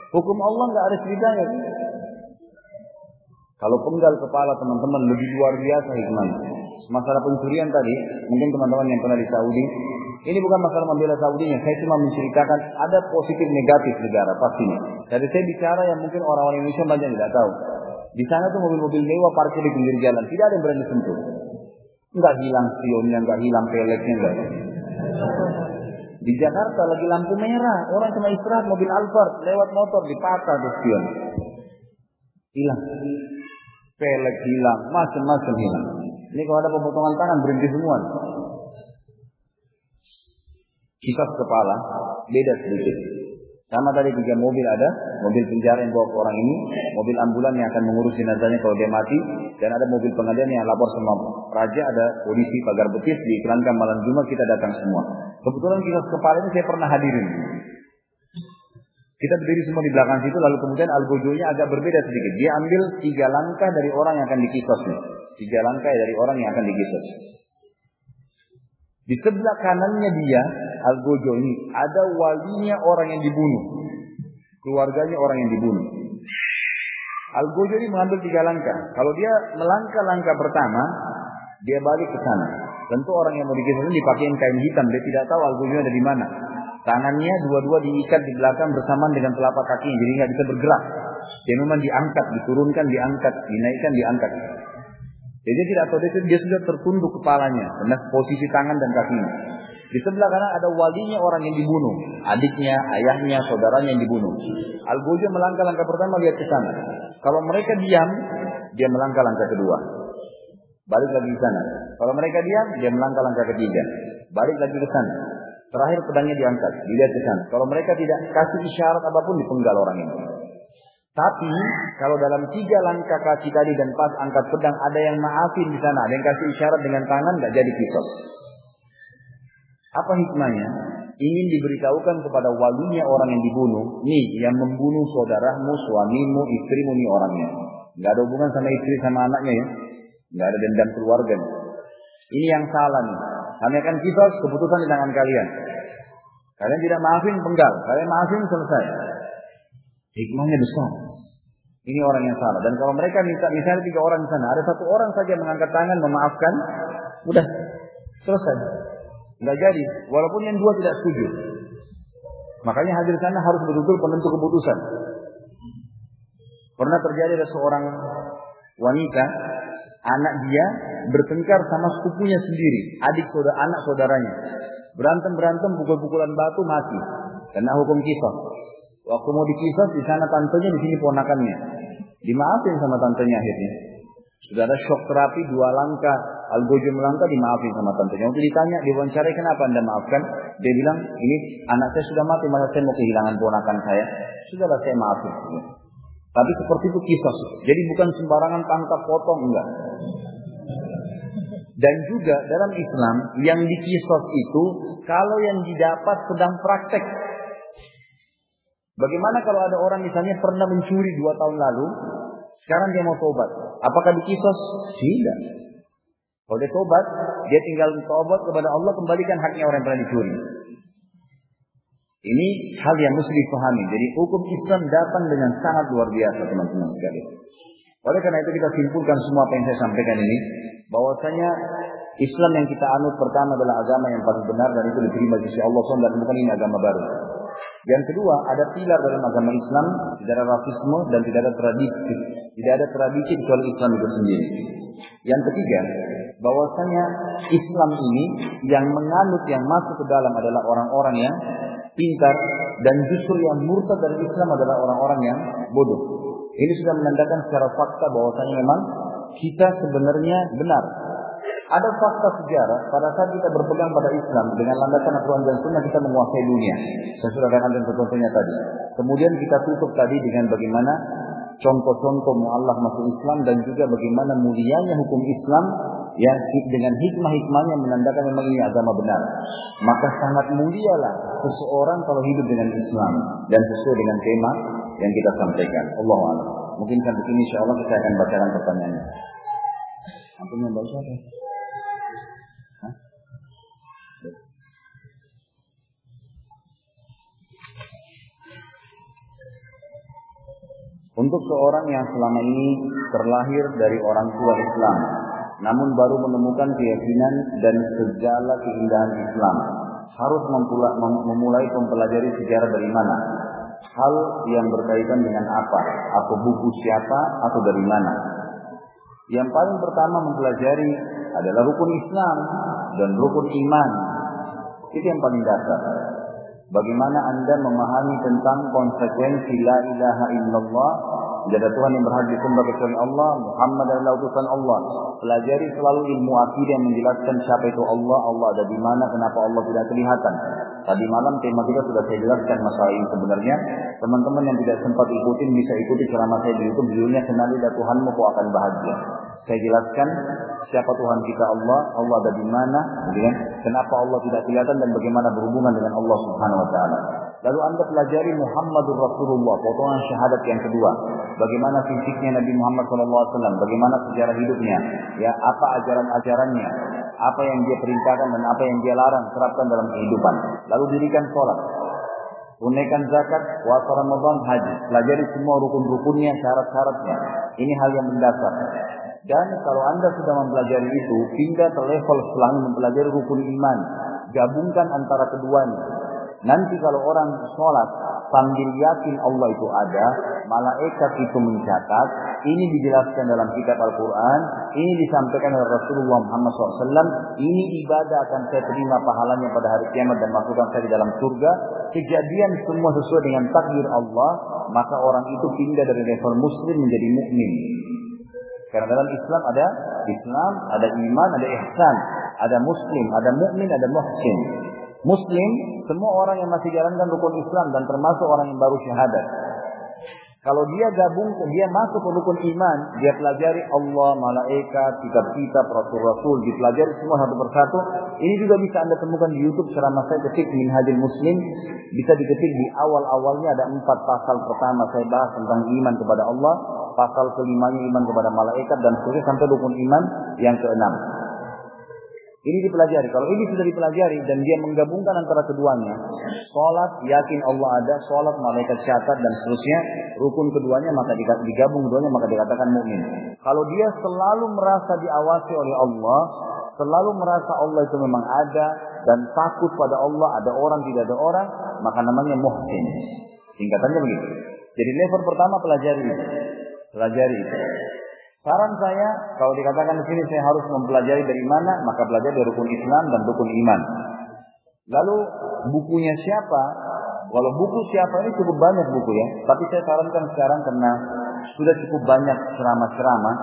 Hukum Allah nggak ada ceritanya. Kalau penggal kepala teman-teman lebih luar biasa hikmahnya. Masalah pencurian tadi, mungkin teman-teman yang pernah di Saudi, ini bukan masalah membela Saudinya, saya cuma menceritakan ada positif negatif negara pastinya. Jadi saya bicara yang mungkin orang-orang Indonesia banyak tidak tahu. Di sana tuh mobil-mobil mewah parkir di pinggir jalan, tidak ada yang berani sentuh. Enggak hilang spionnya, enggak hilang peleknya, enggak. Di Jakarta lagi lampu merah, orang cuma istirahat mobil Alphard lewat motor dipatah tuh spion. Hilang pelek hilang, macam-macam hilang. Ini kalau ada pemotongan tangan berhenti semua. Kipas kepala beda sedikit. Sama tadi tiga mobil ada, mobil penjara yang bawa ke orang ini, mobil ambulan yang akan mengurus jenazahnya kalau dia mati, dan ada mobil pengadilan yang lapor sama raja, ada polisi pagar betis, diiklankan malam Jumat kita datang semua. Kebetulan kisah kepala ini saya pernah hadirin. Kita berdiri semua di belakang situ, lalu kemudian Al-Gojonya agak berbeda sedikit. Dia ambil tiga langkah dari orang yang akan dikisos. Tiga langkah dari orang yang akan dikisos. Di sebelah kanannya dia, Al-Gojo ini, ada walinya orang yang dibunuh. Keluarganya orang yang dibunuh. Al-Gojo ini mengambil tiga langkah. Kalau dia melangkah langkah pertama, dia balik ke sana. Tentu orang yang mau dikisos ini dipakai kain hitam. Dia tidak tahu ada di mana. Tangannya dua-dua diikat di belakang bersamaan dengan telapak kaki, jadi nggak bisa bergerak. Dia memang diangkat, diturunkan, diangkat, dinaikkan, diangkat. Jadi dia tidak tahu dia, dia sudah tertunduk kepalanya dengan posisi tangan dan kakinya. Di sebelah kanan ada walinya orang yang dibunuh, adiknya, ayahnya, saudaranya yang dibunuh. al melangkah langkah pertama lihat ke sana. Kalau mereka diam, dia melangkah langkah kedua. Balik lagi ke sana. Kalau mereka diam, dia melangkah langkah ketiga. Balik lagi ke sana. Terakhir pedangnya diangkat, dilihat ke sana. Kalau mereka tidak kasih isyarat apa pun dipenggal orang ini. Tapi kalau dalam tiga langkah kaki tadi dan pas angkat pedang ada yang maafin di sana, ada yang kasih isyarat dengan tangan nggak jadi kisos. Apa hikmahnya? Ingin diberitahukan kepada walinya orang yang dibunuh, nih yang membunuh saudaramu, suamimu, istrimu nih orangnya. Nggak ada hubungan sama istri sama anaknya ya. Nggak ada dendam keluarga. Ini yang salah nih. Kami akan kisos keputusan di tangan kalian. Kalian tidak maafin penggal, kalian maafin selesai. Hikmahnya besar. Ini orang yang salah. Dan kalau mereka minta misalnya tiga orang di sana, ada satu orang saja mengangkat tangan memaafkan, udah selesai. Enggak jadi, walaupun yang dua tidak setuju. Makanya hadir di sana harus betul-betul penentu keputusan. Pernah terjadi ada seorang wanita anak dia bertengkar sama sepupunya sendiri, adik saudara anak saudaranya. Berantem berantem pukul-pukulan batu mati. Karena hukum kisah. Waktu mau dikisah di sana tantenya di sini ponakannya. Dimaafin sama tantenya akhirnya. Sudah ada shock terapi dua langkah, algojo melangkah dimaafin sama tantenya. Waktu ditanya, diwawancara kenapa anda maafkan? Dia bilang, ini anak saya sudah mati, masa saya mau kehilangan ponakan saya. Sudahlah saya maafin. Tapi seperti itu kisah. Jadi bukan sembarangan tangkap potong, enggak. Dan juga dalam Islam yang dikisos itu kalau yang didapat sedang praktek. Bagaimana kalau ada orang misalnya pernah mencuri dua tahun lalu, sekarang dia mau tobat. Apakah dikisos? Tidak. Kalau dia tobat, dia tinggal tobat kepada Allah, kembalikan haknya orang yang pernah dicuri. Ini hal yang mesti dipahami. Jadi hukum Islam datang dengan sangat luar biasa teman-teman sekalian. Oleh karena itu kita simpulkan semua apa yang saya sampaikan ini. Bahwasanya Islam yang kita anut pertama adalah agama yang paling benar dan itu diterima di sisi Allah SWT dan bukan ini agama baru. Yang kedua, ada pilar dalam agama Islam, tidak ada rasisme dan tidak ada tradisi. Tidak ada tradisi kecuali Islam itu sendiri. Yang ketiga, bahwasanya Islam ini yang menganut yang masuk ke dalam adalah orang-orang yang pintar dan justru yang murtad dari Islam adalah orang-orang yang bodoh. Ini sudah menandakan secara fakta bahwasanya memang kita sebenarnya benar. Ada fakta sejarah pada saat kita berpegang pada Islam dengan landasan Al-Quran dan Sunnah kita menguasai dunia. Saya sudah katakan contohnya tadi. Kemudian kita tutup tadi dengan bagaimana contoh-contoh mu'alaf masuk Islam dan juga bagaimana mulianya hukum Islam yang dengan hikmah-hikmahnya menandakan memang ini agama benar. Maka sangat mulialah seseorang kalau hidup dengan Islam dan sesuai dengan tema yang kita sampaikan. Allah Allah. Mungkin sampai sini insya Allah kita akan bacakan pertanyaannya. Apa yang baca? Untuk seorang yang selama ini terlahir dari orang tua Islam, namun baru menemukan keyakinan dan segala keindahan Islam. Harus memulai mempelajari sejarah dari mana? Hal yang berkaitan dengan apa? Atau buku siapa atau dari mana? Yang paling pertama mempelajari adalah rukun Islam dan rukun iman. Itu yang paling dasar. Bagaimana Anda memahami tentang konsekuensi la ilaha illallah tidak ada Tuhan yang berhak disembah kecuali Allah. Muhammad adalah utusan Allah. Pelajari selalu ilmu akidah yang menjelaskan siapa itu Allah, Allah ada di mana, kenapa Allah tidak kelihatan. Tadi malam tema kita sudah saya jelaskan masalah ini sebenarnya. Teman-teman yang tidak sempat ikutin bisa ikuti ceramah saya di YouTube judulnya Kenalilah Tuhanmu kau akan bahagia. Saya jelaskan siapa Tuhan kita Allah, Allah ada di mana, gitu kan? kenapa Allah tidak kelihatan dan bagaimana berhubungan dengan Allah Subhanahu wa taala. Lalu Anda pelajari Muhammadur Rasulullah, potongan syahadat yang kedua. Bagaimana fisiknya Nabi Muhammad SAW, bagaimana sejarah hidupnya, ya apa ajaran-ajarannya, apa yang dia perintahkan dan apa yang dia larang terapkan dalam kehidupan. Lalu dirikan sholat, tunaikan zakat, puasa Ramadan, haji. Pelajari semua rukun-rukunnya, syarat-syaratnya. Ini hal yang mendasar. Dan kalau Anda sudah mempelajari itu, pindah ke level mempelajari rukun iman. Gabungkan antara keduanya. Nanti kalau orang sholat sambil yakin Allah itu ada, malaikat itu mencatat, ini dijelaskan dalam kitab Al-Quran, ini disampaikan oleh Rasulullah Muhammad SAW, ini ibadah akan saya terima pahalanya pada hari kiamat dan masukkan saya di dalam surga. Kejadian semua sesuai dengan takdir Allah, maka orang itu pindah dari level muslim menjadi mukmin. Karena dalam Islam ada Islam, ada iman, ada ihsan, ada muslim, ada mukmin, ada muhsin. Muslim, semua orang yang masih jalankan rukun Islam dan termasuk orang yang baru syahadat. Kalau dia gabung, dia masuk ke rukun iman, dia pelajari Allah, malaikat, kitab-kitab, rasul-rasul, dipelajari semua satu persatu. Ini juga bisa Anda temukan di YouTube selama saya ketik Minhajul Muslim. Bisa diketik di awal-awalnya ada empat pasal pertama saya bahas tentang iman kepada Allah. Pasal kelimanya iman kepada malaikat dan seterusnya sampai rukun iman yang keenam. Ini dipelajari. Kalau ini sudah dipelajari dan dia menggabungkan antara keduanya, sholat yakin Allah ada, sholat malaikat catat dan seterusnya, rukun keduanya maka digabung keduanya maka dikatakan mukmin. Kalau dia selalu merasa diawasi oleh Allah, selalu merasa Allah itu memang ada dan takut pada Allah, ada orang tidak ada orang, maka namanya muhsin. Singkatannya begitu. Jadi level pertama pelajari itu. Pelajari itu. Saran saya, kalau dikatakan di sini saya harus mempelajari dari mana, maka pelajari dari rukun Islam dan rukun iman. Lalu bukunya siapa? Walau buku siapa ini cukup banyak buku ya, tapi saya sarankan sekarang karena sudah cukup banyak ceramah-ceramah,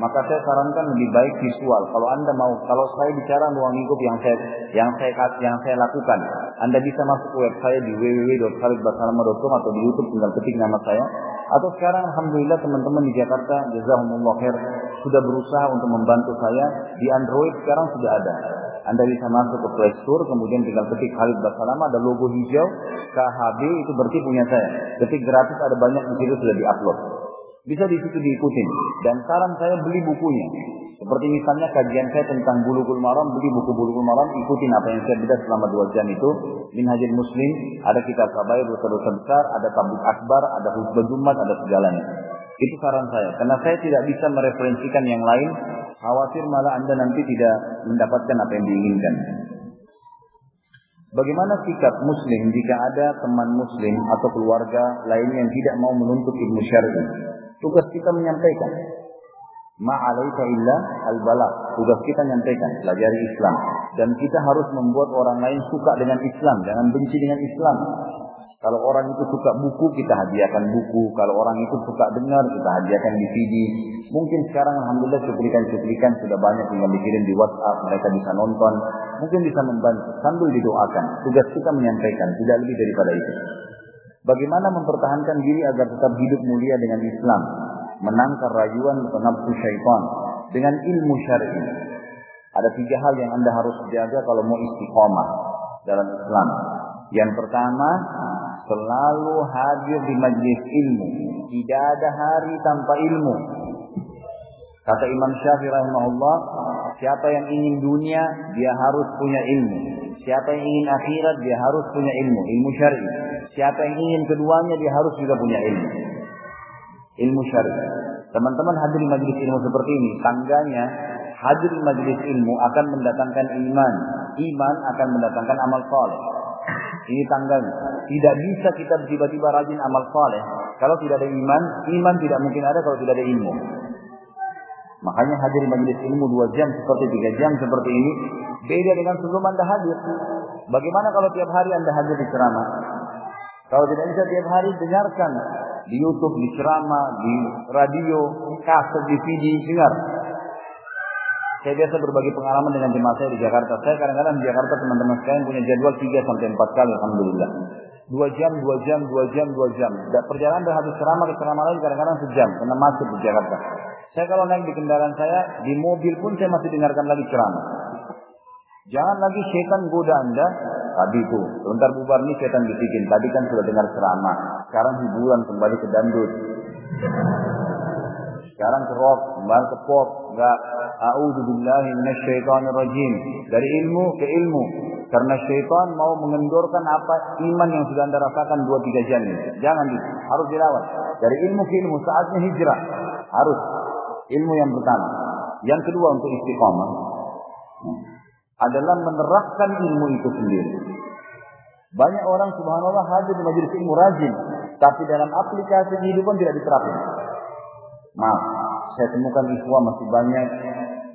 maka saya sarankan lebih baik visual. Kalau anda mau, kalau saya bicara ruang lingkup yang saya yang saya yang saya lakukan, anda bisa masuk ke web saya di www.khalidbasalama.com atau di YouTube tinggal ketik nama saya Atau sekarang Alhamdulillah teman-teman di Jakarta, Jazakumullah khair, sudah berusaha untuk membantu saya. Di Android sekarang sudah ada. Anda bisa masuk ke Play Store, kemudian tinggal ketik Khalid Basalama, ada logo hijau, KHB, itu berarti punya saya. Ketik gratis, ada banyak di situ sudah diupload. Bisa di situ diikutin. Dan saran saya beli bukunya. Seperti misalnya kajian saya tentang bulughul maram, beli buku bulughul maram, ikutin apa yang saya baca selama dua jam itu. Minhajul Muslim, ada kitab kabair, dosa-dosa besar, ada tabuk akbar, ada hutbah jumat, ada segalanya. Itu saran saya. Karena saya tidak bisa mereferensikan yang lain, khawatir malah Anda nanti tidak mendapatkan apa yang diinginkan. Bagaimana sikap muslim jika ada teman muslim atau keluarga lain yang tidak mau menuntut ilmu syar'i? Tugas kita menyampaikan. Ma'alaika illa al-balak. Tugas kita menyampaikan, pelajari Islam. Dan kita harus membuat orang lain suka dengan Islam, jangan benci dengan Islam. Kalau orang itu suka buku, kita hadiahkan buku. Kalau orang itu suka dengar, kita hadiahkan DVD. Mungkin sekarang Alhamdulillah cuplikan-cuplikan sudah banyak yang dikirim di WhatsApp. Mereka bisa nonton. Mungkin bisa membantu sambil didoakan. Tugas kita menyampaikan, tidak lebih daripada itu. Bagaimana mempertahankan diri agar tetap hidup mulia dengan Islam, menangkar rayuan nafsu syaitan dengan ilmu syar'i. Ada tiga hal yang Anda harus jaga kalau mau istiqomah dalam Islam. Yang pertama, selalu hadir di majlis ilmu. Tidak ada hari tanpa ilmu. Kata Imam Syafi'i rahimahullah, siapa yang ingin dunia, dia harus punya ilmu. Siapa yang ingin akhirat, dia harus punya ilmu, ilmu syar'i. Siapa yang ingin keduanya, dia harus juga punya ilmu. Ilmu syar'i. Teman-teman hadir di majlis ilmu seperti ini, tangganya hadir di majlis ilmu akan mendatangkan iman. Iman akan mendatangkan amal soleh. Ini tangganya. Tidak bisa kita tiba-tiba rajin amal soleh. Kalau tidak ada iman, iman tidak mungkin ada kalau tidak ada ilmu. Makanya hadir majlis ilmu dua jam seperti tiga jam seperti ini beda dengan sebelum anda hadir. Bagaimana kalau tiap hari anda hadir di ceramah? Kalau tidak bisa tiap hari dengarkan di YouTube, di ceramah, di radio, kaset, di CD, dengar. Saya biasa berbagi pengalaman dengan jemaah saya di Jakarta. Saya kadang-kadang di Jakarta teman-teman sekalian punya jadwal 3 sampai 4 kali alhamdulillah. Dua jam, dua jam, dua jam, dua jam. Dan perjalanan dari habis ceramah ke ceramah lain kadang-kadang sejam karena macet di Jakarta. Saya kalau naik di kendaraan saya, di mobil pun saya masih dengarkan lagi ceramah. Jangan lagi setan goda anda. Tadi itu, sebentar bubar nih setan bisikin. Tadi kan sudah dengar ceramah. Sekarang hiburan kembali ke dandut. Sekarang ke rock, kembali ke pop. Enggak. A'udzubillahi rajim. Dari ilmu ke ilmu. Karena syaitan mau mengendorkan apa iman yang sudah anda rasakan dua tiga jam ini. Jangan itu. Harus dirawat. Dari ilmu ke ilmu. Saatnya hijrah. Harus. Ilmu yang pertama. Yang kedua untuk istiqamah adalah menerapkan ilmu itu sendiri. Banyak orang subhanallah hadir di majelis ilmu rajin, tapi dalam aplikasi kehidupan tidak diterapkan. Maaf, saya temukan ikhwah masih banyak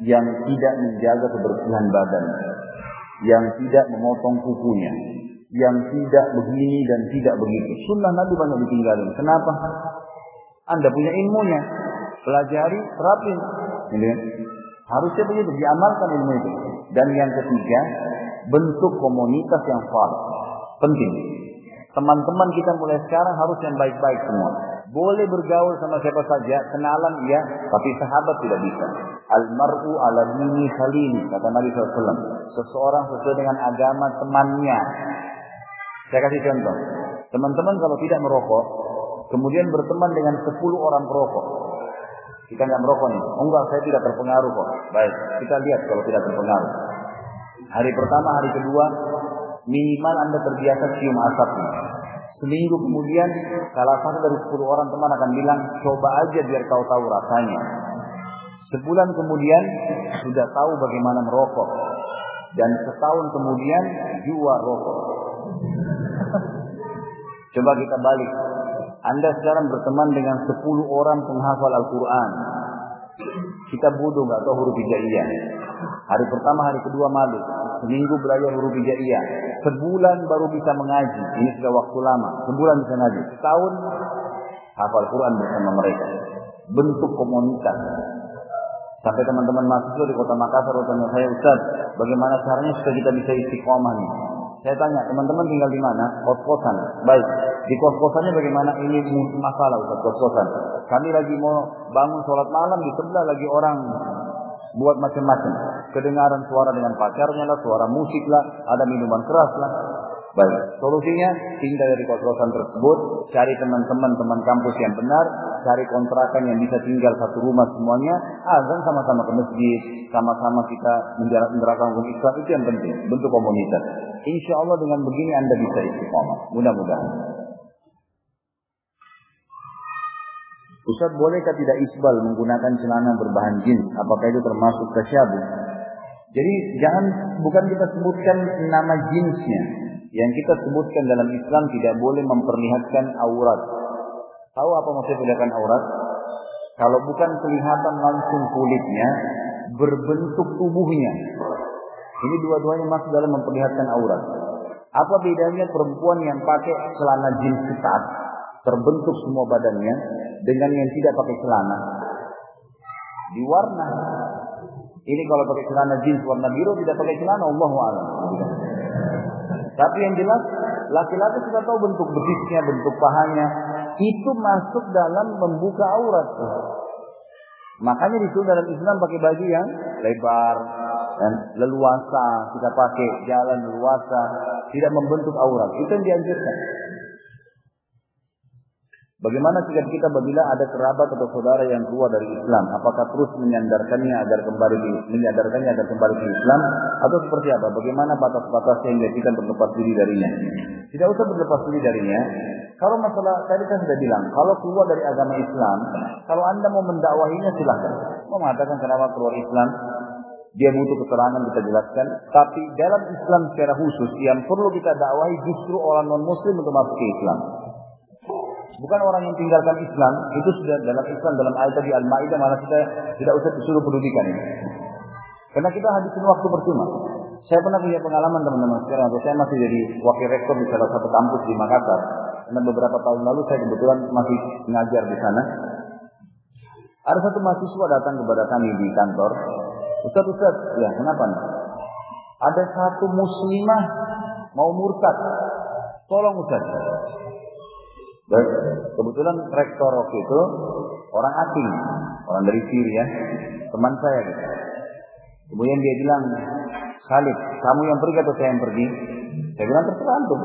yang tidak menjaga kebersihan badan, yang tidak memotong kukunya, yang tidak begini dan tidak begitu. Sunnah Nabi banyak ditinggalin. Kenapa? Anda punya ilmunya, pelajari, terapin. Harusnya begitu, diamalkan ilmu itu. Dan yang ketiga, bentuk komunitas yang valid. Penting. Teman-teman kita mulai sekarang harus yang baik-baik semua. Boleh bergaul sama siapa saja, kenalan ya, tapi sahabat tidak bisa. Almaru ala khalili, kata Nabi SAW. Seseorang sesuai dengan agama temannya. Saya kasih contoh. Teman-teman kalau tidak merokok, kemudian berteman dengan 10 orang perokok. Kita nggak merokok nih. Oh, enggak, saya tidak terpengaruh kok. Baik, kita lihat kalau tidak terpengaruh. Hari pertama, hari kedua, minimal Anda terbiasa cium asapnya. Seminggu kemudian, salah satu dari sepuluh orang teman akan bilang, coba aja biar kau tahu rasanya. Sebulan kemudian, sudah tahu bagaimana merokok. Dan setahun kemudian, jual rokok. Coba kita balik. Anda sekarang berteman dengan 10 orang penghafal Al-Quran. Kita bodoh nggak tahu huruf hijaiyah. Hari pertama, hari kedua malu. Seminggu belajar huruf hijaiyah. Sebulan baru bisa mengaji. Ini sudah waktu lama. Sebulan bisa ngaji. Setahun hafal Quran bersama mereka. Bentuk komunitas. Sampai teman-teman mahasiswa di kota Makassar bertanya saya, Ustaz, bagaimana caranya supaya kita bisa istiqomah nih? Saya tanya, teman-teman tinggal di mana? Kos-kosan. Baik. Di kos-kosannya bagaimana? Ini masalah Ustaz kos-kosan. Kami lagi mau bangun sholat malam di sebelah lagi orang buat macam-macam. Kedengaran suara dengan pacarnya lah, suara musik lah, ada minuman keras lah. Baik, solusinya tinggal dari kos-kosan tersebut, cari teman-teman teman kampus yang benar, cari kontrakan yang bisa tinggal satu rumah semuanya, azan sama-sama ke masjid, sama-sama kita menjalankan hukum Islam itu yang penting, bentuk komunitas. Insya Allah dengan begini Anda bisa istiqomah. Mudah-mudahan. Ustaz, bolehkah tidak isbal menggunakan celana berbahan jeans? Apakah itu termasuk tasyabuh? Jadi jangan bukan kita sebutkan nama jeansnya. Yang kita sebutkan dalam Islam tidak boleh memperlihatkan aurat. Tahu apa maksud kelihatan aurat? Kalau bukan kelihatan langsung kulitnya, berbentuk tubuhnya. Ini dua-duanya masuk dalam memperlihatkan aurat. Apa bedanya perempuan yang pakai celana jeans ketat, terbentuk semua badannya, dengan yang tidak pakai celana? Di warna. Ini kalau pakai celana jeans warna biru tidak pakai celana, Allah a'lam. Tapi yang jelas, laki-laki sudah tahu bentuk betisnya, bentuk pahanya. Itu masuk dalam membuka aurat. Makanya disuruh dalam Islam pakai baju yang lebar dan leluasa. Kita pakai jalan leluasa, tidak membentuk aurat. Itu yang dianjurkan. Bagaimana sikap kita bila ada kerabat atau saudara yang keluar dari Islam? Apakah terus menyandarkannya agar kembali ke, menyandarkannya agar kembali ke Islam atau seperti apa? Bagaimana batas-batas yang kita berlepas diri darinya? Tidak usah berlepas diri darinya. Kalau masalah tadi saya sudah bilang, kalau keluar dari agama Islam, kalau anda mau mendakwahinya silahkan. Mau mengatakan kenapa keluar Islam, dia butuh keterangan kita jelaskan. Tapi dalam Islam secara khusus yang perlu kita dakwahi justru orang non Muslim untuk masuk ke Islam. Bukan orang yang tinggalkan Islam, itu sudah dalam Islam dalam ayat tadi Al-Maidah malah kita tidak usah disuruh pendidikan ini. Karena kita habisin waktu percuma. Saya pernah punya pengalaman teman-teman sekarang, saya masih jadi wakil rektor di salah satu kampus di Makassar. Karena beberapa tahun lalu saya kebetulan masih mengajar di sana. Ada satu mahasiswa datang kepada kami di kantor. Ustaz, Ustaz, ya kenapa nih? Ada satu muslimah mau murtad. Tolong Ustaz. Baik, kebetulan rektor waktu itu orang asing, orang dari Syria, teman saya gitu. Kemudian dia bilang, Khalid, kamu yang pergi atau saya yang pergi? Saya bilang terserah tuh.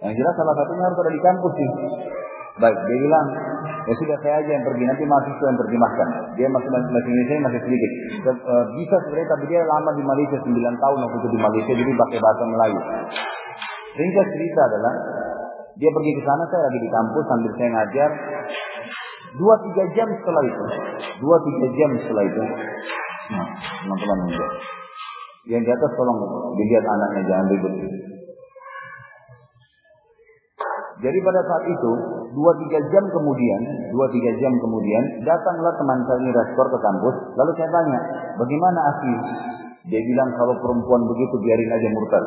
Yang jelas salah satunya harus ada di kampus sih. Baik, dia bilang, ya sudah saya aja yang pergi, nanti mahasiswa yang terjemahkan. Dia masih masih Indonesia masih sedikit. Eh, bisa sebenarnya, tapi dia lama di Malaysia 9 tahun waktu itu di Malaysia, jadi pakai bahasa Melayu. Ringkas cerita adalah, dia pergi ke sana, saya lagi di kampus sambil saya ngajar. Dua tiga jam setelah itu, dua tiga jam setelah itu, nah, teman-teman. Yang di atas tolong dilihat anaknya jangan ribut. Jadi pada saat itu, dua tiga jam kemudian, dua tiga jam kemudian, datanglah teman saya ini rektor ke kampus. Lalu saya tanya, bagaimana Afi? Dia bilang kalau perempuan begitu biarin aja murtad.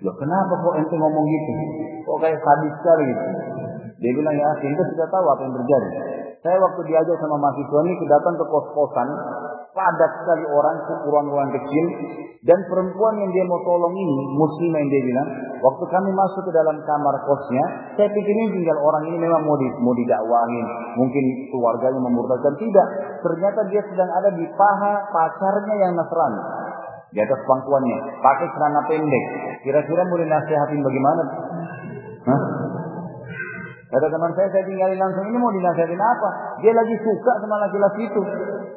Loh kenapa kok ente ngomong gitu? Kok kayak sadis sekali gitu? Dia bilang ya kita sudah tahu apa yang terjadi. Saya waktu diajak sama mahasiswa ini datang ke kos-kosan, padat sekali orang, ruang-ruang kecil, dan perempuan yang dia mau tolong ini, muslimah yang dia bilang, waktu kami masuk ke dalam kamar kosnya, saya pikir ini tinggal orang ini memang mau, di, mau didakwahin, mungkin keluarganya memurtadkan. Tidak, ternyata dia sedang ada di paha pacarnya yang Nasrani di atas pangkuannya, pakai celana pendek. Kira-kira mau dinasihatin bagaimana? Hah? Kata teman saya, saya tinggalin langsung ini mau dinasihatin apa? Dia lagi suka sama laki-laki itu.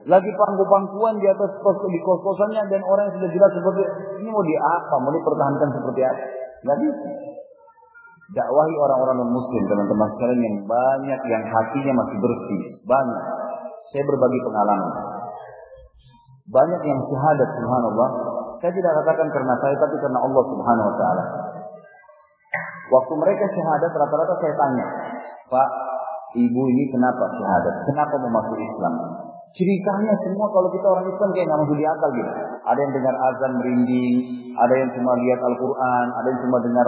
Lagi pangku-pangkuan di atas kos di kos-kosannya dan orang yang sudah jelas seperti ini mau di apa? Mau dipertahankan seperti apa? Bisa. Dakwahi orang-orang non muslim teman-teman sekalian yang banyak yang hatinya masih bersih. Banyak. Saya berbagi pengalaman. Banyak yang syahadat subhanallah. Saya tidak katakan karena saya tapi karena Allah subhanahu wa ta'ala. Waktu mereka syahadat rata-rata saya tanya. Pak, ibu ini kenapa syahadat? Kenapa mau masuk Islam? Ceritanya semua kalau kita orang Islam kayak nggak masuk di akal gitu. Ada yang dengar azan merinding, ada yang cuma lihat Al-Quran, ada yang cuma dengar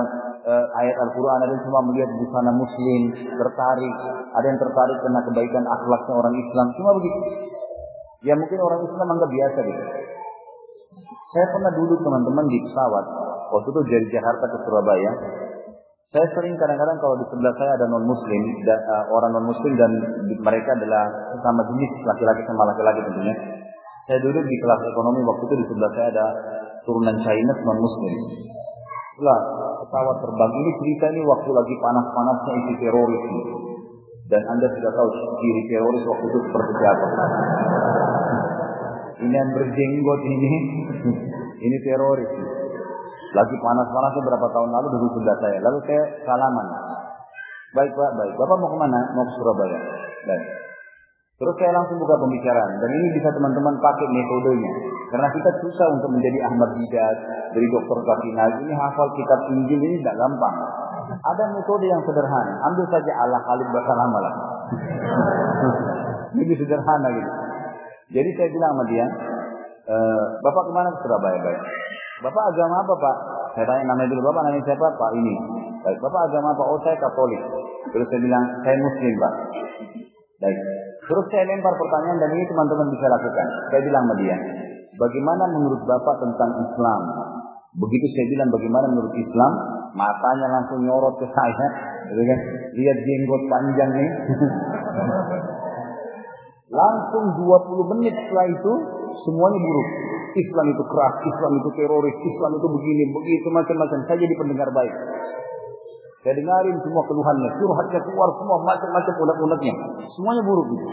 uh, ayat Al-Quran, ada yang cuma melihat busana Muslim, tertarik, ada yang tertarik karena kebaikan akhlaknya orang Islam, cuma begitu. Ya mungkin orang Islam anggap biasa gitu. Saya pernah duduk teman-teman di pesawat waktu itu dari Jakarta ke Surabaya. Saya sering kadang-kadang kalau di sebelah saya ada non-muslim, uh, orang non-muslim dan mereka adalah sama jenis laki-laki sama laki-laki tentunya. Saya duduk di kelas ekonomi waktu itu di sebelah saya ada turunan Chinese non-muslim. Setelah pesawat terbang ini cerita ini waktu lagi panas-panasnya isi teroris. Dan Anda sudah tahu ciri teroris waktu itu seperti apa. Ini yang berjenggot ini, ini teroris. Lagi panas-panasnya berapa tahun lalu duduk sebelah saya. Lalu saya salaman. Baik Pak, baik. Bapak mau ke mana? Mau ke Surabaya. Baik. Terus saya langsung buka pembicaraan. Dan ini bisa teman-teman pakai metodenya. Karena kita susah untuk menjadi Ahmad Didat, dari dokter Kafinal. Ini hafal kitab Injil ini tidak gampang. Ada metode yang sederhana. Ambil saja Allah Khalid Basalamah lah. ini sederhana gitu. Jadi saya bilang sama dia, e, Bapak ke mana ke Surabaya? Baik. Bapak agama apa Pak? Saya tanya namanya dulu, Bapak namanya siapa? Pak ini. Baik, Bapak agama apa? Oh saya Katolik. Terus saya bilang, saya Muslim Pak. Baik. Terus saya lempar pertanyaan dan ini teman-teman bisa lakukan. Saya bilang sama dia, bagaimana menurut Bapak tentang Islam? Begitu saya bilang bagaimana menurut Islam, matanya langsung nyorot ke saya. Gitu kan? Lihat jenggot panjang nih. langsung 20 menit setelah itu, semuanya buruk. Islam itu keras, Islam itu teroris, Islam itu begini, begitu macam-macam. Saya jadi pendengar baik. Saya dengarin semua keluhannya, curhatnya keluar semua macam-macam unek-uneknya. Semuanya buruk gitu.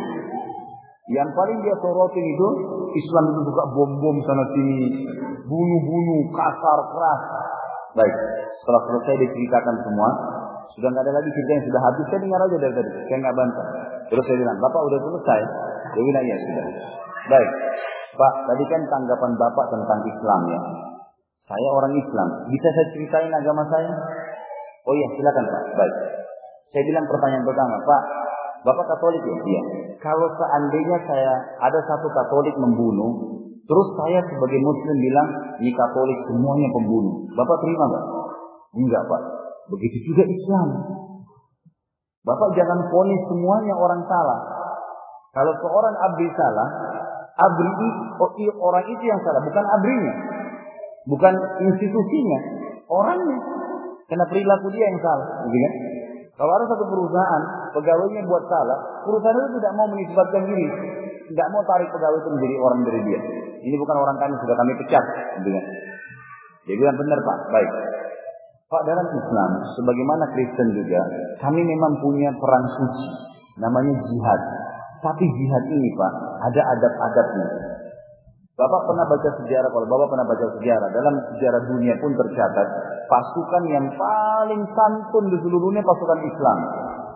Yang paling dia sorotin itu Islam itu suka bom-bom sana sini, bunuh-bunuh, kasar, keras. Baik, setelah selesai diceritakan semua, sudah nggak ada lagi cerita yang sudah habis. Saya dengar aja dari tadi, saya nggak bantah. Terus saya bilang, Bapak udah selesai? Dia bilang, ya sudah. Baik, Pak, tadi kan tanggapan Bapak tentang Islam ya. Saya orang Islam, bisa saya ceritain agama saya? Oh iya, silakan Pak. Baik. Saya bilang pertanyaan pertama, Pak, Bapak Katolik ya? Iya. Kalau seandainya saya ada satu Katolik membunuh, terus saya sebagai Muslim bilang, ini Katolik semuanya pembunuh. Bapak terima nggak? Enggak Pak. Begitu juga Islam. Bapak jangan ponis semuanya orang salah. Kalau seorang abdi salah, abdi oh, orang itu yang salah, bukan abrinya. Bukan institusinya, orangnya. Karena perilaku dia yang salah. Gitu kan? Kalau ada satu perusahaan, pegawainya buat salah, perusahaan itu tidak mau menisbatkan diri. Tidak mau tarik pegawai itu menjadi orang dari dia. Ini bukan orang kami, sudah kami pecat. Gitu kan? Dia bilang benar Pak, baik. Pak dalam Islam, sebagaimana Kristen juga, kami memang punya peran suci. Namanya jihad. Tapi jihad ini Pak, ada adab-adabnya. Bapak pernah baca sejarah, kalau Bapak pernah baca sejarah, dalam sejarah dunia pun tercatat, pasukan yang paling santun di seluruh dunia pasukan Islam.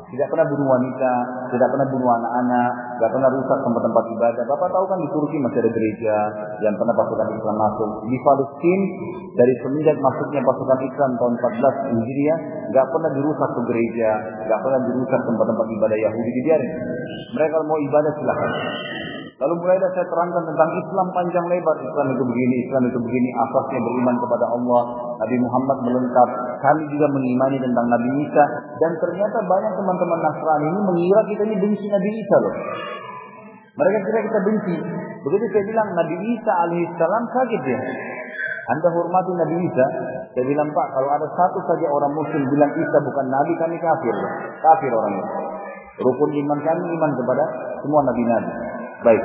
Tidak pernah bunuh wanita, tidak pernah bunuh anak-anak, tidak pernah rusak tempat-tempat ibadah. Bapak tahu kan di Turki masih ada gereja yang pernah pasukan Islam masuk. Di Palestina dari semenjak masuknya pasukan Islam tahun 14 Hijriah, nggak pernah dirusak ke gereja, nggak pernah dirusak tempat-tempat ibadah Yahudi dibiarin. Mereka mau ibadah silahkan. Lalu mulailah saya terangkan tentang Islam panjang lebar. Islam itu begini, Islam itu begini. Asasnya beriman kepada Allah. Nabi Muhammad melengkap. Kami juga mengimani tentang Nabi Isa. Dan ternyata banyak teman-teman Nasrani ini mengira kita ini benci Nabi Isa loh. Mereka kira kita benci. Begitu saya bilang Nabi Isa alaihissalam kaget dia. Anda hormati Nabi Isa. Saya bilang Pak, kalau ada satu saja orang Muslim bilang Isa bukan Nabi, kami kafir. Kafir orang itu. Rukun iman kami iman kepada semua Nabi-Nabi. Baik.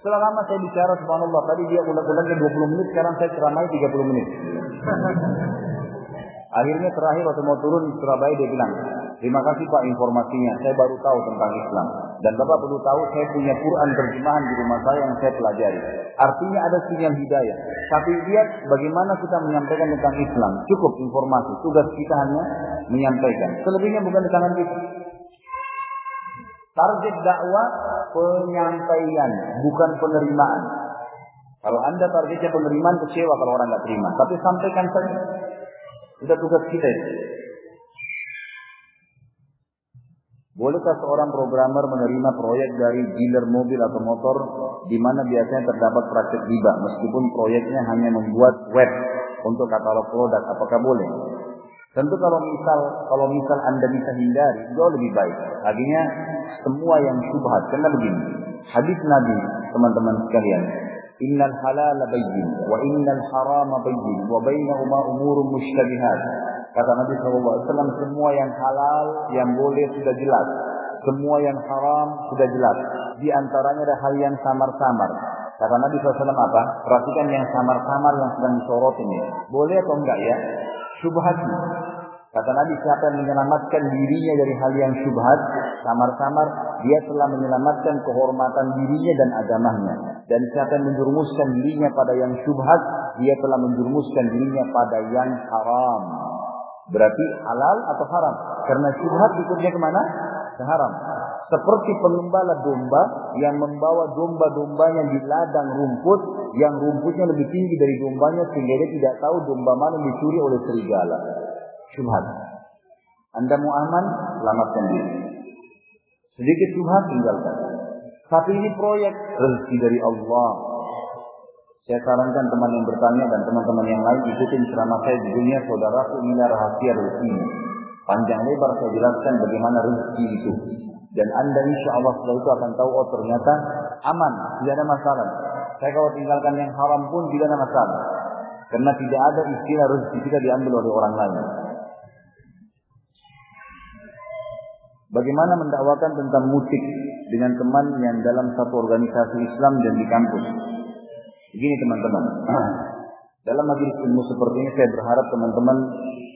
Setelah lama saya bicara subhanallah, tadi dia ulang-ulangnya 20 menit, sekarang saya ceramai 30 menit. Akhirnya terakhir waktu mau turun di Surabaya dia bilang, terima kasih Pak informasinya, saya baru tahu tentang Islam. Dan Bapak perlu tahu saya punya Quran terjemahan di rumah saya yang saya pelajari. Artinya ada sinyal hidayah. Tapi lihat bagaimana kita menyampaikan tentang Islam. Cukup informasi, tugas kita hanya menyampaikan. Selebihnya bukan di tangan kita. Target dakwah penyampaian, bukan penerimaan. Kalau anda targetnya penerimaan, kecewa kalau orang nggak terima. Tapi sampaikan saja. Sudah tugas kita itu. Bolehkah seorang programmer menerima proyek dari dealer mobil atau motor di mana biasanya terdapat praktik riba meskipun proyeknya hanya membuat web untuk katalog produk apakah boleh? Tentu kalau misal kalau misal Anda bisa hindari, jauh lebih baik. Artinya semua yang syubhat. Karena begini, hadis Nabi teman-teman sekalian, Innal halal bayyin wa innal harama bayyin wa bainahuma umurun mushtabihat. Kata Nabi SAW, semua yang halal, yang boleh sudah jelas. Semua yang haram sudah jelas. Di antaranya ada hal yang samar-samar. Kata Nabi SAW apa? Perhatikan yang samar-samar yang sedang disorot ini. Boleh atau enggak ya? Subhat. Kata Nabi siapa yang menyelamatkan dirinya dari hal yang syubhat, samar-samar, dia telah menyelamatkan kehormatan dirinya dan agamanya. Dan siapa yang menjurumuskan dirinya pada yang syubhat, dia telah menjurumuskan dirinya pada yang haram. Berarti halal atau haram? Karena syubhat ikutnya ke mana? Haram. Seperti pengembala domba yang membawa domba-dombanya di ladang rumput yang rumputnya lebih tinggi dari dombanya sehingga dia tidak tahu domba mana dicuri oleh serigala. Syubhat. Anda mau aman, selamatkan diri. Sedikit syubhat tinggalkan. Tapi ini proyek rezeki dari Allah. Saya sarankan teman yang bertanya dan teman-teman yang lain ikutin ceramah saya di dunia saudaraku inilah rahasia rezeki. Panjang lebar saya jelaskan bagaimana rezeki itu. Dan anda insya Allah setelah itu akan tahu, oh ternyata aman, tidak ada masalah. Saya kalau tinggalkan yang haram pun tidak ada masalah. Karena tidak ada istilah rezeki kita diambil oleh orang lain. Bagaimana mendakwakan tentang musik dengan teman yang dalam satu organisasi Islam dan di kampus? Begini teman-teman, dalam majelis ilmu seperti ini saya berharap teman-teman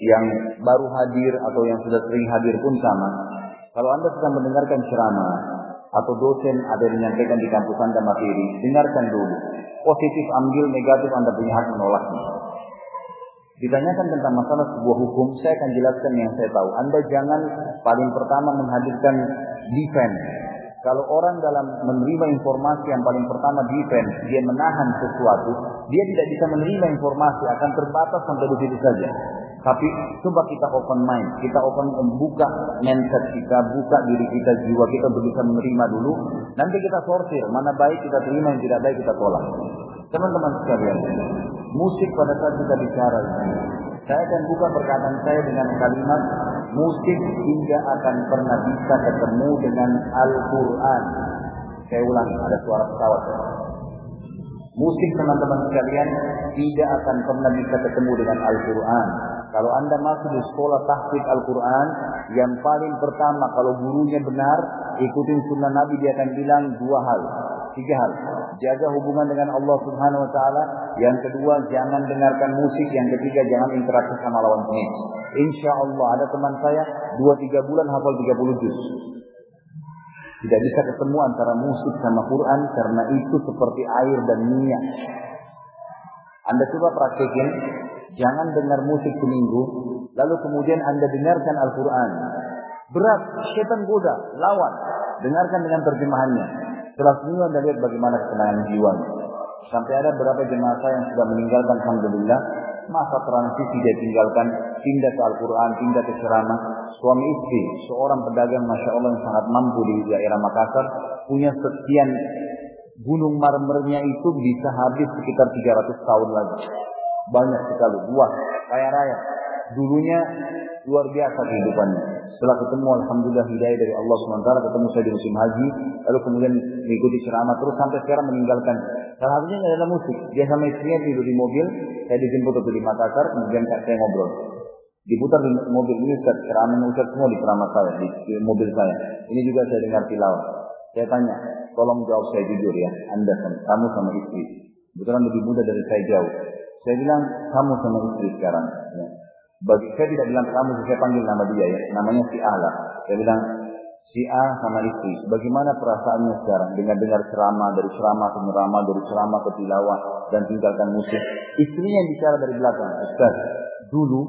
yang baru hadir atau yang sudah sering hadir pun sama. Kalau Anda sedang mendengarkan ceramah atau dosen ada yang menyampaikan di kampus Anda materi, dengarkan dulu. Positif ambil, negatif Anda punya hak menolaknya. Ditanyakan tentang masalah sebuah hukum, saya akan jelaskan yang saya tahu. Anda jangan paling pertama menghadirkan defense. Kalau orang dalam menerima informasi yang paling pertama defense, dia menahan sesuatu, dia tidak bisa menerima informasi, akan terbatas sampai di saja. Tapi coba kita open mind, kita open membuka mindset kita, buka diri kita, jiwa kita untuk bisa menerima dulu. Nanti kita sortir, mana baik kita terima, yang tidak baik kita tolak. Teman-teman sekalian, musik pada saat kita bicara saya akan buka perkataan saya dengan kalimat musik tidak akan pernah bisa ketemu dengan Al-Quran. Saya ulang, ada suara pesawat. Musik teman-teman sekalian tidak akan pernah bisa ketemu dengan Al-Quran. Kalau anda masuk di sekolah tahfidz Al-Quran, yang paling pertama kalau gurunya benar, ikutin sunnah Nabi dia akan bilang dua hal. Tiga hal. Jaga hubungan dengan Allah Subhanahu wa taala. Yang kedua, jangan dengarkan musik. Yang ketiga, jangan interaksi sama lawan jenis. Insya Allah ada teman saya dua tiga bulan hafal 30 juz. Tidak bisa ketemu antara musik sama Quran karena itu seperti air dan minyak. Anda coba praktekin, jangan dengar musik seminggu, lalu kemudian Anda dengarkan Al-Quran. Berat, setan goda, lawan. Dengarkan dengan terjemahannya. Setelah seminggu Anda lihat bagaimana ketenangan jiwa. Sampai ada beberapa jemaah saya yang sudah meninggalkan Alhamdulillah. Masa transisi dia tinggalkan, pindah ke Al-Quran, pindah ke ceramah. Suami istri, seorang pedagang Masya Allah yang sangat mampu di daerah Makassar. Punya sekian gunung marmernya itu bisa habis sekitar 300 tahun lagi. Banyak sekali, luas, kaya raya. Dulunya luar biasa kehidupannya. Setelah ketemu Alhamdulillah hidayah dari Allah SWT, ketemu saya di musim haji, lalu kemudian mengikuti ceramah terus sampai sekarang meninggalkan. Salah satunya adalah musik. Dia sama istrinya tidur di mobil, saya dijemput untuk di Makassar, kemudian saya ngobrol. Diputar di mobil ini Ustaz, ceramahnya Ustaz semua di ceramah saya, di, di mobil saya. Ini juga saya dengar tilawah. Saya tanya, tolong jawab saya jujur ya, Anda sama, kamu sama istri. Kebetulan lebih muda dari saya jauh. Saya bilang, kamu sama istri sekarang. Ya. Bagi saya tidak bilang kamu, saya panggil nama dia ya. Namanya si A. Saya bilang, si A sama istri. Bagaimana perasaannya sekarang dengan dengar ceramah dari ceramah ke ceramah dari ceramah ke tilawah dan tinggalkan musik. Istrinya yang bicara dari belakang. Ustaz, dulu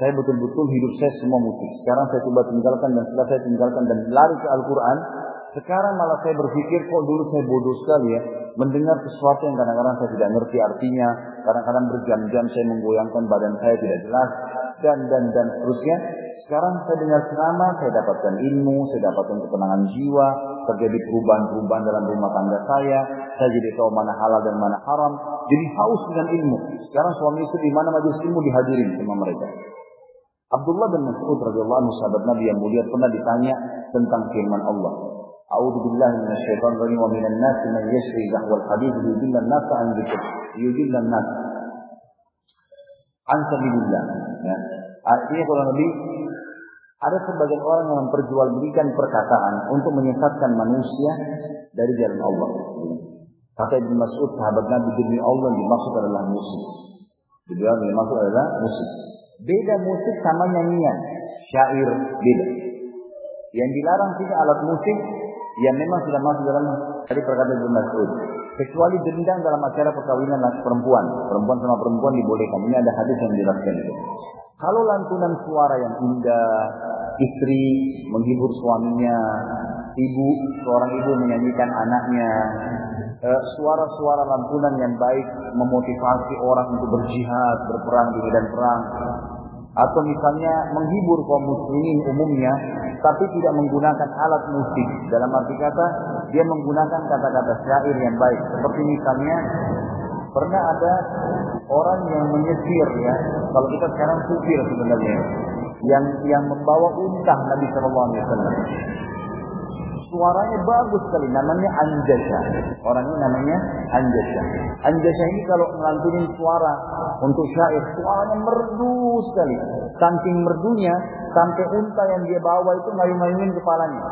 saya betul-betul hidup saya semua musik. Sekarang saya coba tinggalkan dan setelah saya tinggalkan dan lari ke Al-Quran. Sekarang malah saya berpikir kok dulu saya bodoh sekali ya. Mendengar sesuatu yang kadang-kadang saya tidak ngerti artinya. Kadang-kadang berjam-jam saya menggoyangkan badan saya tidak jelas. Dan, dan, dan seterusnya. Sekarang saya dengar ceramah, saya dapatkan ilmu, saya dapatkan ketenangan jiwa. Terjadi perubahan-perubahan dalam rumah tangga saya. Saya jadi tahu mana halal dan mana haram. Jadi haus dengan ilmu. Sekarang suami istri di mana majelis ilmu dihadirin sama mereka. Abdullah bin Mas'ud radhiyallahu anhu sahabat Nabi yang mulia pernah ditanya tentang firman Allah. A'udzu billahi minasyaitonir rajim wa minan nasi man yashri lahwal hadits yudillan nas an dzikr yudillan nas an sabilillah ya. Artinya kalau lebih ada sebagian orang yang memperjualbelikan perkataan untuk menyesatkan manusia dari jalan Allah. Kata Ibn Mas'ud, sahabat Nabi demi Allah dimaksud adalah musik. Dibilang dimaksud adalah musik. Beda musik sama nyanyian, syair beda. Yang dilarang tidak alat musik yang memang sudah masuk dalam tadi perkataan Ibn Mas'ud. Kecuali dendang dalam acara perkawinan perempuan. Perempuan sama perempuan dibolehkan. Ini ada hadis yang menjelaskan itu. Kalau lantunan suara yang indah, istri menghibur suaminya, ibu, seorang ibu menyanyikan anaknya, eh, suara-suara lantunan yang baik memotivasi orang untuk berjihad, berperang di medan perang, atau misalnya menghibur kaum muslimin umumnya, tapi tidak menggunakan alat musik. Dalam arti kata, dia menggunakan kata-kata syair yang baik. Seperti misalnya, pernah ada orang yang menyesir ya, kalau kita sekarang supir sebenarnya, yang yang membawa unta Nabi Shallallahu Alaihi Wasallam. Suaranya bagus sekali, namanya Anjasha. Orangnya namanya Anjasha. Anjasha ini kalau melantunin suara untuk syair, suaranya merdu sekali. Saking merdunya, sampai unta yang dia bawa itu ngayung-ngayungin kepalanya.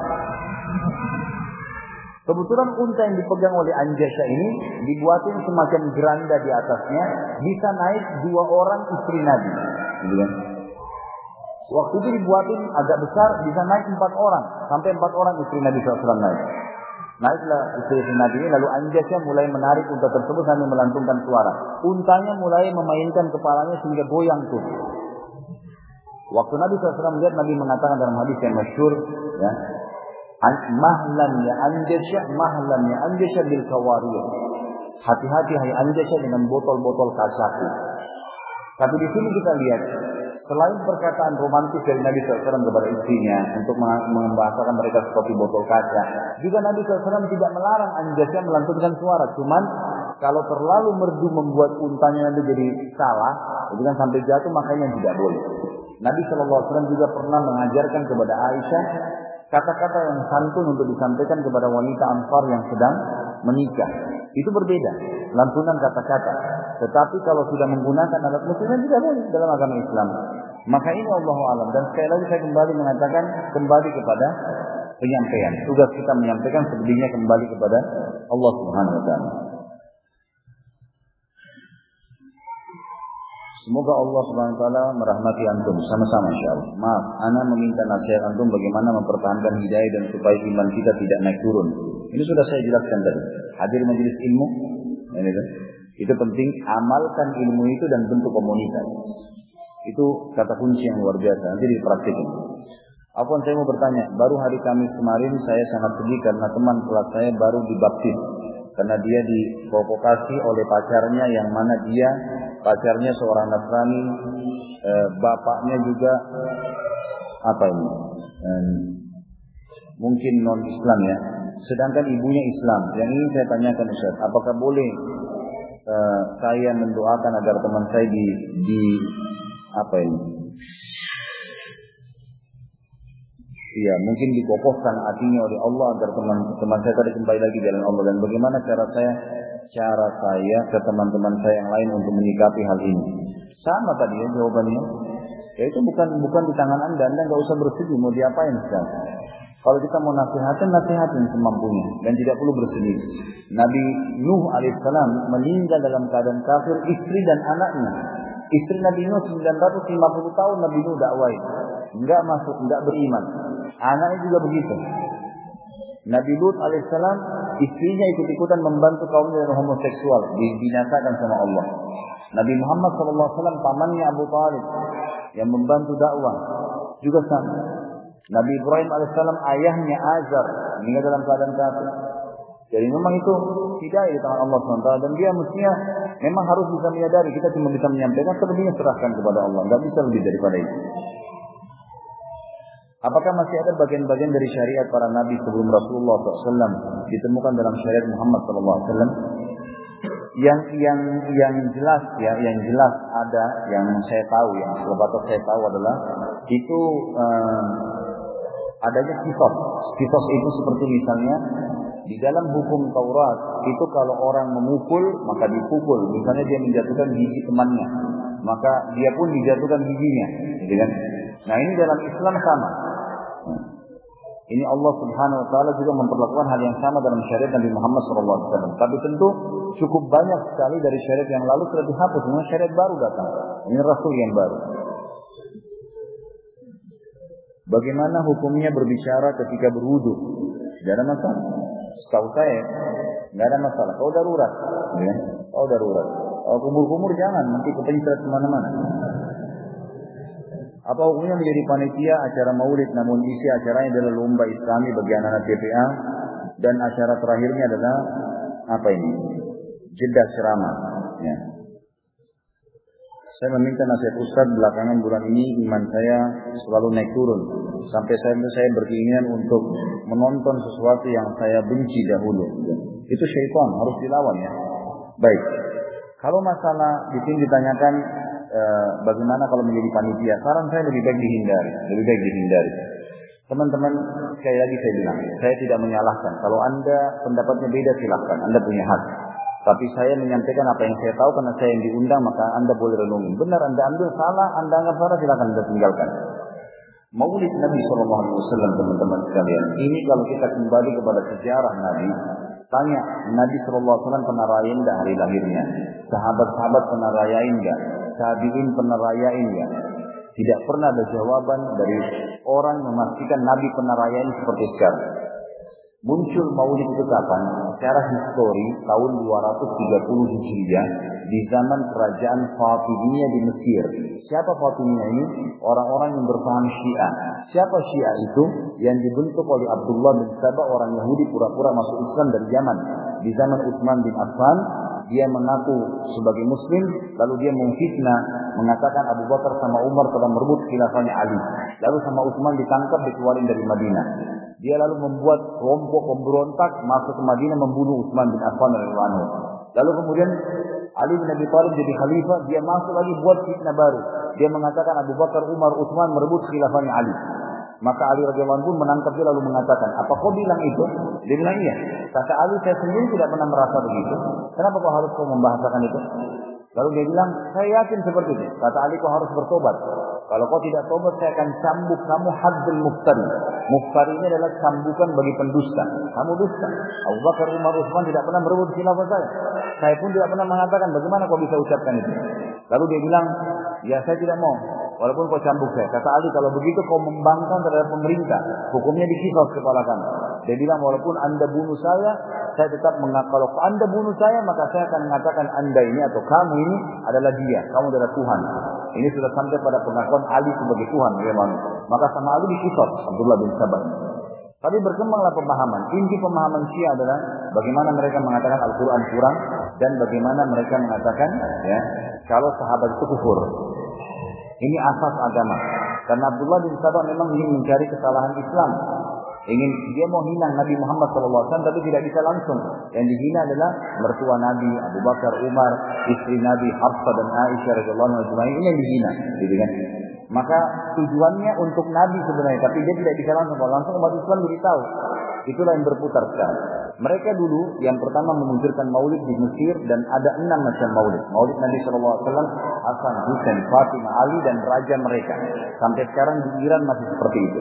Kebetulan unta yang dipegang oleh Anjasha ini dibuatin semacam geranda di atasnya, bisa naik dua orang istri Nabi. Waktu itu dibuatin agak besar, bisa naik empat orang. Sampai empat orang istri Nabi SAW naik. Naiklah istri, istri Nabi ini, lalu Anjasnya mulai menarik unta tersebut sambil melantungkan suara. Untanya mulai memainkan kepalanya sehingga goyang tuh. Waktu Nabi SAW melihat, Nabi mengatakan dalam hadis yang masyur, ya, mahlan ya Anjasya, mahlan ya Anjasya bil kawariyah. Hati-hati hai Anjasya dengan botol-botol kacaku. Tapi di sini kita lihat selain perkataan romantis dari Nabi SAW kepada istrinya untuk membahasakan mereka seperti botol kaca, juga Nabi SAW tidak melarang anjasnya melantunkan suara. Cuman kalau terlalu merdu membuat untanya itu jadi salah, itu kan sampai jatuh makanya tidak boleh. Nabi SAW juga pernah mengajarkan kepada Aisyah kata-kata yang santun untuk disampaikan kepada wanita Ansar yang sedang menikah. Itu berbeda, lantunan kata-kata. Tetapi kalau sudah menggunakan alat musik tidak boleh dalam agama Islam. Maka ini Allah alam dan sekali lagi saya kembali mengatakan kembali kepada penyampaian. Tugas kita menyampaikan sebelumnya kembali kepada Allah Subhanahu wa taala. Semoga Allah Subhanahu wa taala merahmati antum sama-sama insyaallah. Maaf, ana meminta nasihat antum bagaimana mempertahankan hidayah dan supaya iman kita tidak naik turun. Ini sudah saya jelaskan tadi. Hadir majelis ilmu, ini kan. Itu penting amalkan ilmu itu dan bentuk komunitas. Itu kata kunci yang luar biasa. Nanti dipraktikin. Apa saya mau bertanya, baru hari Kamis kemarin saya sangat sedih karena teman kelas saya baru dibaptis. Karena dia diprovokasi oleh pacarnya yang mana dia pacarnya seorang Nasrani, e, bapaknya juga apa ini? Mungkin non Islam ya. Sedangkan ibunya Islam. Yang ini saya tanyakan Ustaz, apakah boleh e, saya mendoakan agar teman saya di di apa ini? Iya, mungkin dikokohkan hatinya oleh Allah agar teman-teman saya tadi kembali lagi jalan Allah dan bagaimana cara saya cara saya ke teman-teman saya yang lain untuk menyikapi hal ini. Sama tadi ya jawabannya. Ya itu bukan bukan di tangan Anda, Anda nggak usah bersedih mau diapain sekarang. Kalau kita mau nasihatin, nasihatin semampunya dan tidak perlu bersedih. Nabi Nuh alaihissalam meninggal dalam keadaan kafir, istri dan anaknya. Istri Nabi Nuh 950 tahun Nabi Nuh dakwai. Enggak masuk, enggak beriman. Anaknya juga begitu. Nabi Lut alaihissalam istrinya ikut-ikutan membantu kaumnya yang homoseksual dibinasakan sama Allah. Nabi Muhammad SAW pamannya Abu Talib yang membantu dakwah juga sama. Nabi Ibrahim alaihissalam ayahnya Azar meninggal dalam keadaan kafir. Jadi memang itu tidak di tangan Allah SWT dan dia mestinya memang harus bisa menyadari kita cuma bisa menyampaikan selebihnya serahkan kepada Allah. Tidak bisa lebih daripada itu. Apakah masih ada bagian-bagian dari syariat para nabi sebelum Rasulullah SAW ditemukan dalam syariat Muhammad SAW? Yang yang yang jelas ya, yang jelas ada yang saya tahu yang selebatas saya tahu adalah itu eh, adanya kisos. Kisos itu seperti misalnya di dalam hukum Taurat itu kalau orang memukul maka dipukul. Misalnya dia menjatuhkan gigi temannya maka dia pun dijatuhkan giginya, gitu kan? Nah ini dalam Islam sama. Ini Allah Subhanahu wa taala juga memperlakukan hal yang sama dalam syariat Nabi Muhammad SAW. Tapi tentu cukup banyak sekali dari syariat yang lalu sudah dihapus, semua syariat baru datang. Ini rasul yang baru. Bagaimana hukumnya berbicara ketika berwudu? Tidak ada masalah. Setahu saya, tidak ada masalah. Kalau darurat, ya. Kalau darurat. Kalau kumur-kumur jangan, nanti kepencet ke mana-mana. Apa hukumnya menjadi panitia acara maulid namun isi acaranya adalah lomba islami bagi anak-anak TPA dan acara terakhirnya adalah apa ini? Jeda ceramah. Ya. Saya meminta nasihat Ustaz belakangan bulan ini iman saya selalu naik turun. Sampai saya, saya berkeinginan untuk menonton sesuatu yang saya benci dahulu. Itu syaitan, harus dilawan ya. Baik. Kalau masalah di sini ditanyakan e, bagaimana kalau menjadi panitia, saran saya lebih baik dihindari, lebih baik dihindari. Teman-teman, sekali lagi saya bilang, saya tidak menyalahkan. Kalau Anda pendapatnya beda silahkan, Anda punya hak. Tapi saya menyampaikan apa yang saya tahu karena saya yang diundang, maka Anda boleh renungi. Benar Anda ambil salah, Anda anggap salah, silahkan Anda tinggalkan. Maulid Nabi SAW teman-teman sekalian. Ini kalau kita kembali kepada sejarah Nabi, tanya Nabi SAW pernah rayain dah hari lahirnya. Sahabat-sahabat pernah rayain enggak? Tabiin pernah rayain enggak? Tidak pernah ada jawaban dari orang memastikan Nabi pernah rayain seperti sekarang. Muncul maulid itu kapan? Secara histori tahun 230 Hijriah di zaman kerajaan Fatimiyah di Mesir. Siapa Fatimiyah ini? Orang-orang yang berpaham Syiah. Siapa Syiah itu? Yang dibentuk oleh Abdullah bin Sabah orang Yahudi pura-pura masuk Islam dari Yaman. Di zaman Utsman bin Affan, dia mengaku sebagai muslim, lalu dia memfitnah, mengatakan Abu Bakar sama Umar telah merebut khilafahnya Ali. Lalu sama Utsman ditangkap, dikeluarin dari Madinah. Dia lalu membuat kelompok pemberontak masuk ke Madinah membunuh Utsman bin Affan radhiyallahu Lalu kemudian Ali bin Abi Thalib jadi khalifah, dia masuk lagi buat fitnah baru. Dia mengatakan Abu Bakar, Umar, Utsman merebut khilafahnya Ali. Maka Ali radhiyallahu pun menangkap dia lalu mengatakan, apa kau bilang itu? Dia bilang iya. Kata Ali, saya sendiri tidak pernah merasa begitu. Kenapa kau harus kau membahasakan itu? Lalu dia bilang, saya yakin seperti itu. Kata Ali, kau harus bertobat. Kalau kau tidak tobat, saya akan cambuk kamu haddul muftari. Muftari ini adalah cambukan bagi pendusta. Kamu dusta. Abu Bakar Umar Utsman tidak pernah merebut khilafah saya. Saya pun tidak pernah mengatakan bagaimana kau bisa ucapkan itu. Lalu dia bilang, ya saya tidak mau. Walaupun kau cambuk saya. Kata Ali, kalau begitu kau membangkang terhadap pemerintah. Hukumnya dikisah kepala kamu. Dia bilang, walaupun anda bunuh saya, saya tetap mengatakan, kalau anda bunuh saya, maka saya akan mengatakan anda ini atau kamu ini adalah dia. Kamu adalah Tuhan. Ini sudah sampai pada pengakuan Ali sebagai Tuhan. Memang. Maka sama Ali dikisah Abdullah bin Sabah. Tapi berkembanglah pemahaman. Inti pemahaman Syiah adalah bagaimana mereka mengatakan Al-Quran kurang dan bagaimana mereka mengatakan ya kalau sahabat itu kufur. Ini asas agama. Karena Abdullah bin Sabah memang ingin mencari kesalahan Islam. Ingin dia mau hina Nabi Muhammad SAW tapi tidak bisa langsung. Yang dihina adalah mertua Nabi, Abu Bakar, Umar, istri Nabi, Hafsah dan Aisyah radhiyallahu anha. Ini yang dihina, gitu kan? Maka tujuannya untuk Nabi sebenarnya, tapi dia tidak bisa langsung. Kalau langsung umat Islam beritahu. Itulah yang berputar sekarang. Mereka dulu yang pertama memunculkan maulid di Mesir dan ada enam macam maulid. Maulid Nabi SAW, Hasan, Husain, Fatimah, Ali dan raja mereka. Sampai sekarang di Iran masih seperti itu.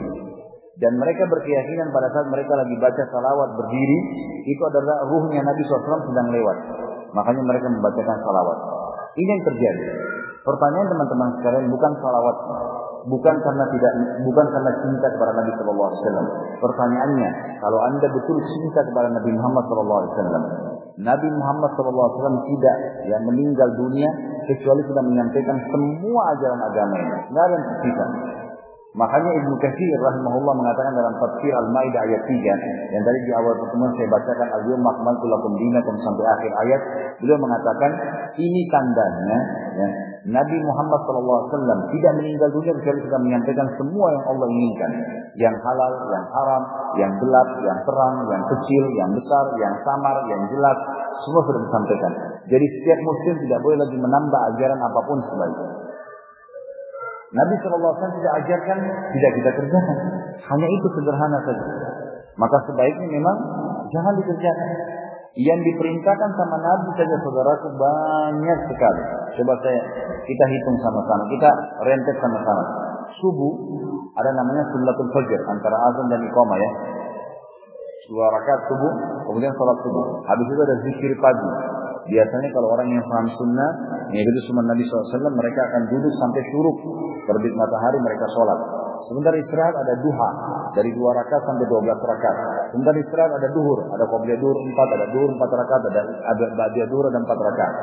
Dan mereka berkeyakinan pada saat mereka lagi baca salawat berdiri, itu adalah ruhnya Nabi SAW sedang lewat. Makanya mereka membacakan salawat. Ini yang terjadi. Pertanyaan teman-teman sekalian bukan salawat, bukan karena tidak, bukan karena cinta kepada Nabi Shallallahu Alaihi Wasallam. Pertanyaannya, kalau anda betul cinta kepada Nabi Muhammad Shallallahu Alaihi Wasallam, Nabi Muhammad Shallallahu Alaihi Wasallam tidak yang meninggal dunia kecuali sudah menyampaikan semua ajaran agama ini. Tidak ada yang tersisa. Makanya Ibnu Katsir rahimahullah mengatakan dalam tafsir Al-Maidah ayat 3 yang tadi di awal pertemuan saya bacakan al-yawma akmaltu lakum dinakum sampai akhir ayat, beliau mengatakan ini tandanya ya, Nabi Muhammad SAW tidak meninggal dunia kecuali sudah menyampaikan semua yang Allah inginkan. Yang halal, yang haram, yang gelap, yang terang, yang kecil, yang besar, yang samar, yang jelas. Semua sudah disampaikan. Jadi setiap muslim tidak boleh lagi menambah ajaran apa pun sebaiknya. Nabi SAW tidak ajarkan, tidak kita kerjakan. Hanya itu sederhana saja. Maka sebaiknya memang jangan dikerjakan. Yang diperintahkan sama Nabi saja saudaraku banyak sekali. Coba saya kita hitung sama-sama, kita rentet sama-sama. Subuh ada namanya sunnatul fajr antara azan dan iqamah ya. Dua rakaat subuh, kemudian sholat subuh. Habis itu ada zikir pagi. Biasanya kalau orang yang paham sunnah, mengikuti sunnah Nabi SAW, mereka akan duduk sampai syuruk. Terbit matahari mereka sholat. Sebentar istirahat ada duha. Dari dua rakaat sampai dua belas rakaat. Sebentar istirahat ada duhur. Ada qobliyah duhur empat, ada duhur empat rakaat, ada, ada ba'diyah duhur ada empat rakaat.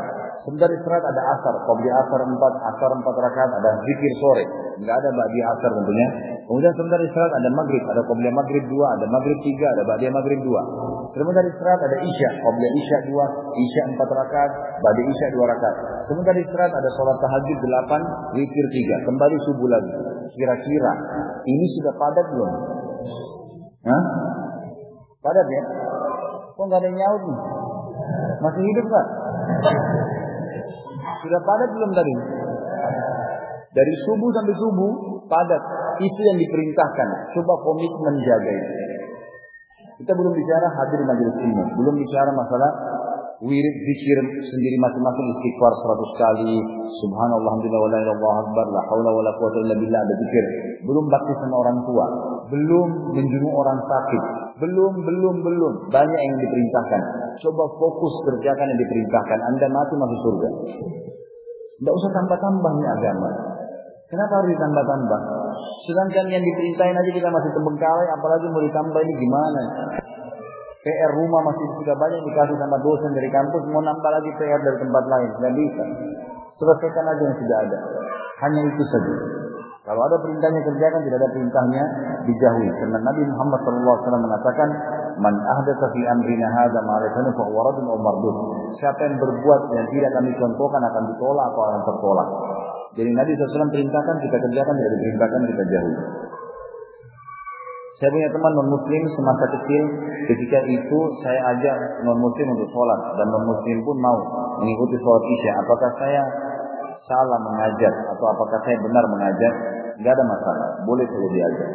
Sebentar istirahat ada asar. Qobliyah asar empat, asar empat rakaat, ada zikir sore. Enggak ada ba'diyah asar tentunya. Kemudian sebentar istirahat ada maghrib, ada qobliyah maghrib dua, ada maghrib tiga, ada ba'diyah maghrib dua. Sebentar istirahat ada isya, qobliyah isya dua, isya empat rakaat, ba'diyah isya dua rakaat. Sebentar istirahat ada sholat tahajud delapan, witir tiga, kembali subuh lagi. Kira-kira ini sudah padat belum? Hah? Padat ya? Kok nggak ada yang nyaut nih? Masih hidup nggak? Sudah padat belum tadi? Dari subuh sampai subuh padat. Itu yang diperintahkan. Coba komitmen jaga itu. Kita belum bicara hadir majelis ilmu, belum bicara masalah wirid zikir sendiri masing-masing istighfar 100 kali, subhanallah alhamdulillah wala akbar, la haula wala quwwata illa billah ada zikir. Belum bakti sama orang tua, belum menjenguk orang sakit, belum belum belum banyak yang diperintahkan. Coba fokus kerjakan yang diperintahkan, Anda mati masuk surga. Tidak usah tambah-tambah nih agama. Kenapa harus ditambah-tambah? Sedangkan yang diperintahin aja kita masih terbengkalai, apalagi mau ditambah ini gimana? PR rumah masih sudah banyak dikasih sama dosen dari kampus, mau nambah lagi PR dari tempat lain, nggak bisa. Selesaikan aja yang sudah ada. Hanya itu saja. Kalau ada perintahnya kerjakan, tidak ada perintahnya dijauhi. Karena Nabi Muhammad SAW mengatakan, Man ahdatsa fi amrina hadza ma laysa fa waradun. Siapa yang berbuat yang tidak kami contohkan akan ditolak atau akan tertolak. Jadi Nabi SAW perintahkan kita kerjakan, tidak diperintahkan kita jauhi. Saya punya teman non muslim semasa kecil ketika itu saya ajak non muslim untuk sholat dan non muslim pun mau mengikuti sholat isya. Apakah saya salah mengajar atau apakah saya benar mengajar? Tidak ada masalah, boleh saja diajar.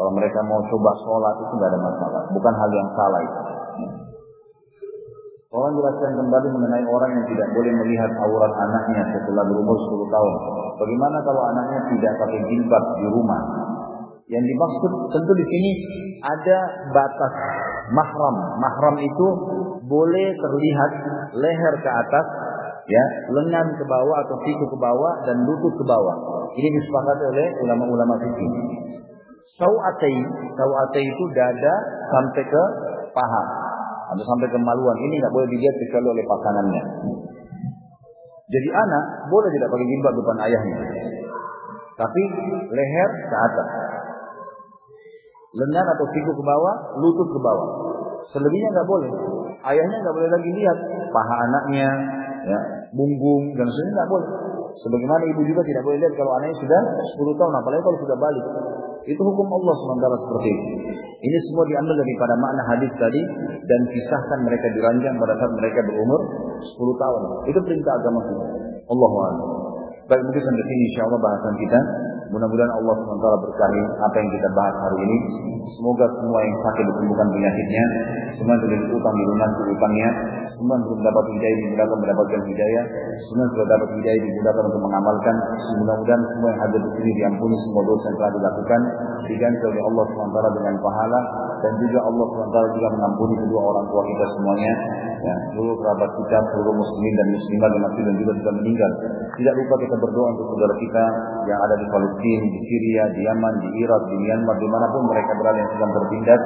Kalau mereka mau coba sholat itu tidak ada masalah, bukan hal yang salah itu. Orang jelaskan kembali mengenai orang yang tidak boleh melihat aurat anaknya setelah berumur 10 tahun. Bagaimana kalau anaknya tidak pakai jilbab di rumah? Yang dimaksud tentu di sini ada batas mahram. Mahram itu boleh terlihat leher ke atas, ya, lengan ke bawah atau siku ke bawah dan lutut ke bawah. Ini disepakati oleh ulama-ulama fikih. Sau'atai, sau'atai itu dada sampai ke paha atau sampai ke maluan. Ini nggak boleh dilihat kecuali oleh pasangannya. Jadi anak boleh tidak pakai jilbab depan ayahnya. Tapi leher ke atas. Lengan atau siku ke bawah, lutut ke bawah. Selebihnya nggak boleh. Ayahnya nggak boleh lagi lihat paha anaknya, ya, dan sebagainya nggak boleh. Sebagaimana ibu juga tidak boleh lihat kalau anaknya sudah 10 tahun, apalagi kalau sudah balik. Itu hukum Allah SWT seperti itu. Ini semua diambil daripada makna hadis tadi dan kisahkan mereka diranjang pada saat mereka berumur 10 tahun. Itu perintah agama kita. Allah Baik mungkin sampai sini insya Allah bahasan kita. Mudah-mudahan Allah SWT berkahi apa yang kita bahas hari ini. Semoga semua yang sakit disembuhkan penyakitnya. Semua yang terlilit utang dilunasi utangnya. Semua yang belum dapat hidayah dimudahkan mendapatkan hidayah. Semua yang sudah dapat hidayah dimudahkan untuk mengamalkan. Mudah-mudahan semua yang hadir di sini diampuni semua dosa yang telah dilakukan. Diganti oleh Allah SWT dengan pahala. Dan juga Allah SWT juga mengampuni kedua orang tua kita semuanya. Ya, seluruh kerabat kita, seluruh muslimin dan muslimah dan masih dan juga sudah meninggal. Tidak lupa kita berdoa untuk saudara kita yang ada di Palestina, di Syria, di Yaman, di Irak, di Myanmar, di mana pun mereka berada yang sedang bertindak.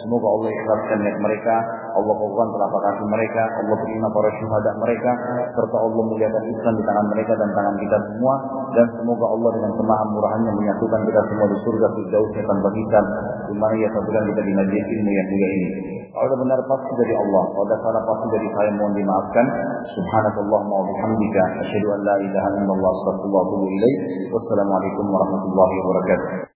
Semoga Allah ikhlaskan niat mereka, Allah kabulkan telapak kaki mereka, Allah terima para syuhada mereka, serta Allah muliakan Islam di tangan mereka dan tangan kita semua. Dan semoga Allah dengan kemahan murahannya menyatukan kita semua di surga Firdausnya tanpa hisab, di mana ia satukan kita di majlis ilmu yang mulia ini. Kalau ada benar pasti dari Allah, kalau ada salah pasti dari saya mohon dimaafkan. Subhanakallah wa bihamdika asyhadu an la ilaha illallah astaghfirullah wa atubu ilaih. Wassalamualaikum warahmatullahi wabarakatuh.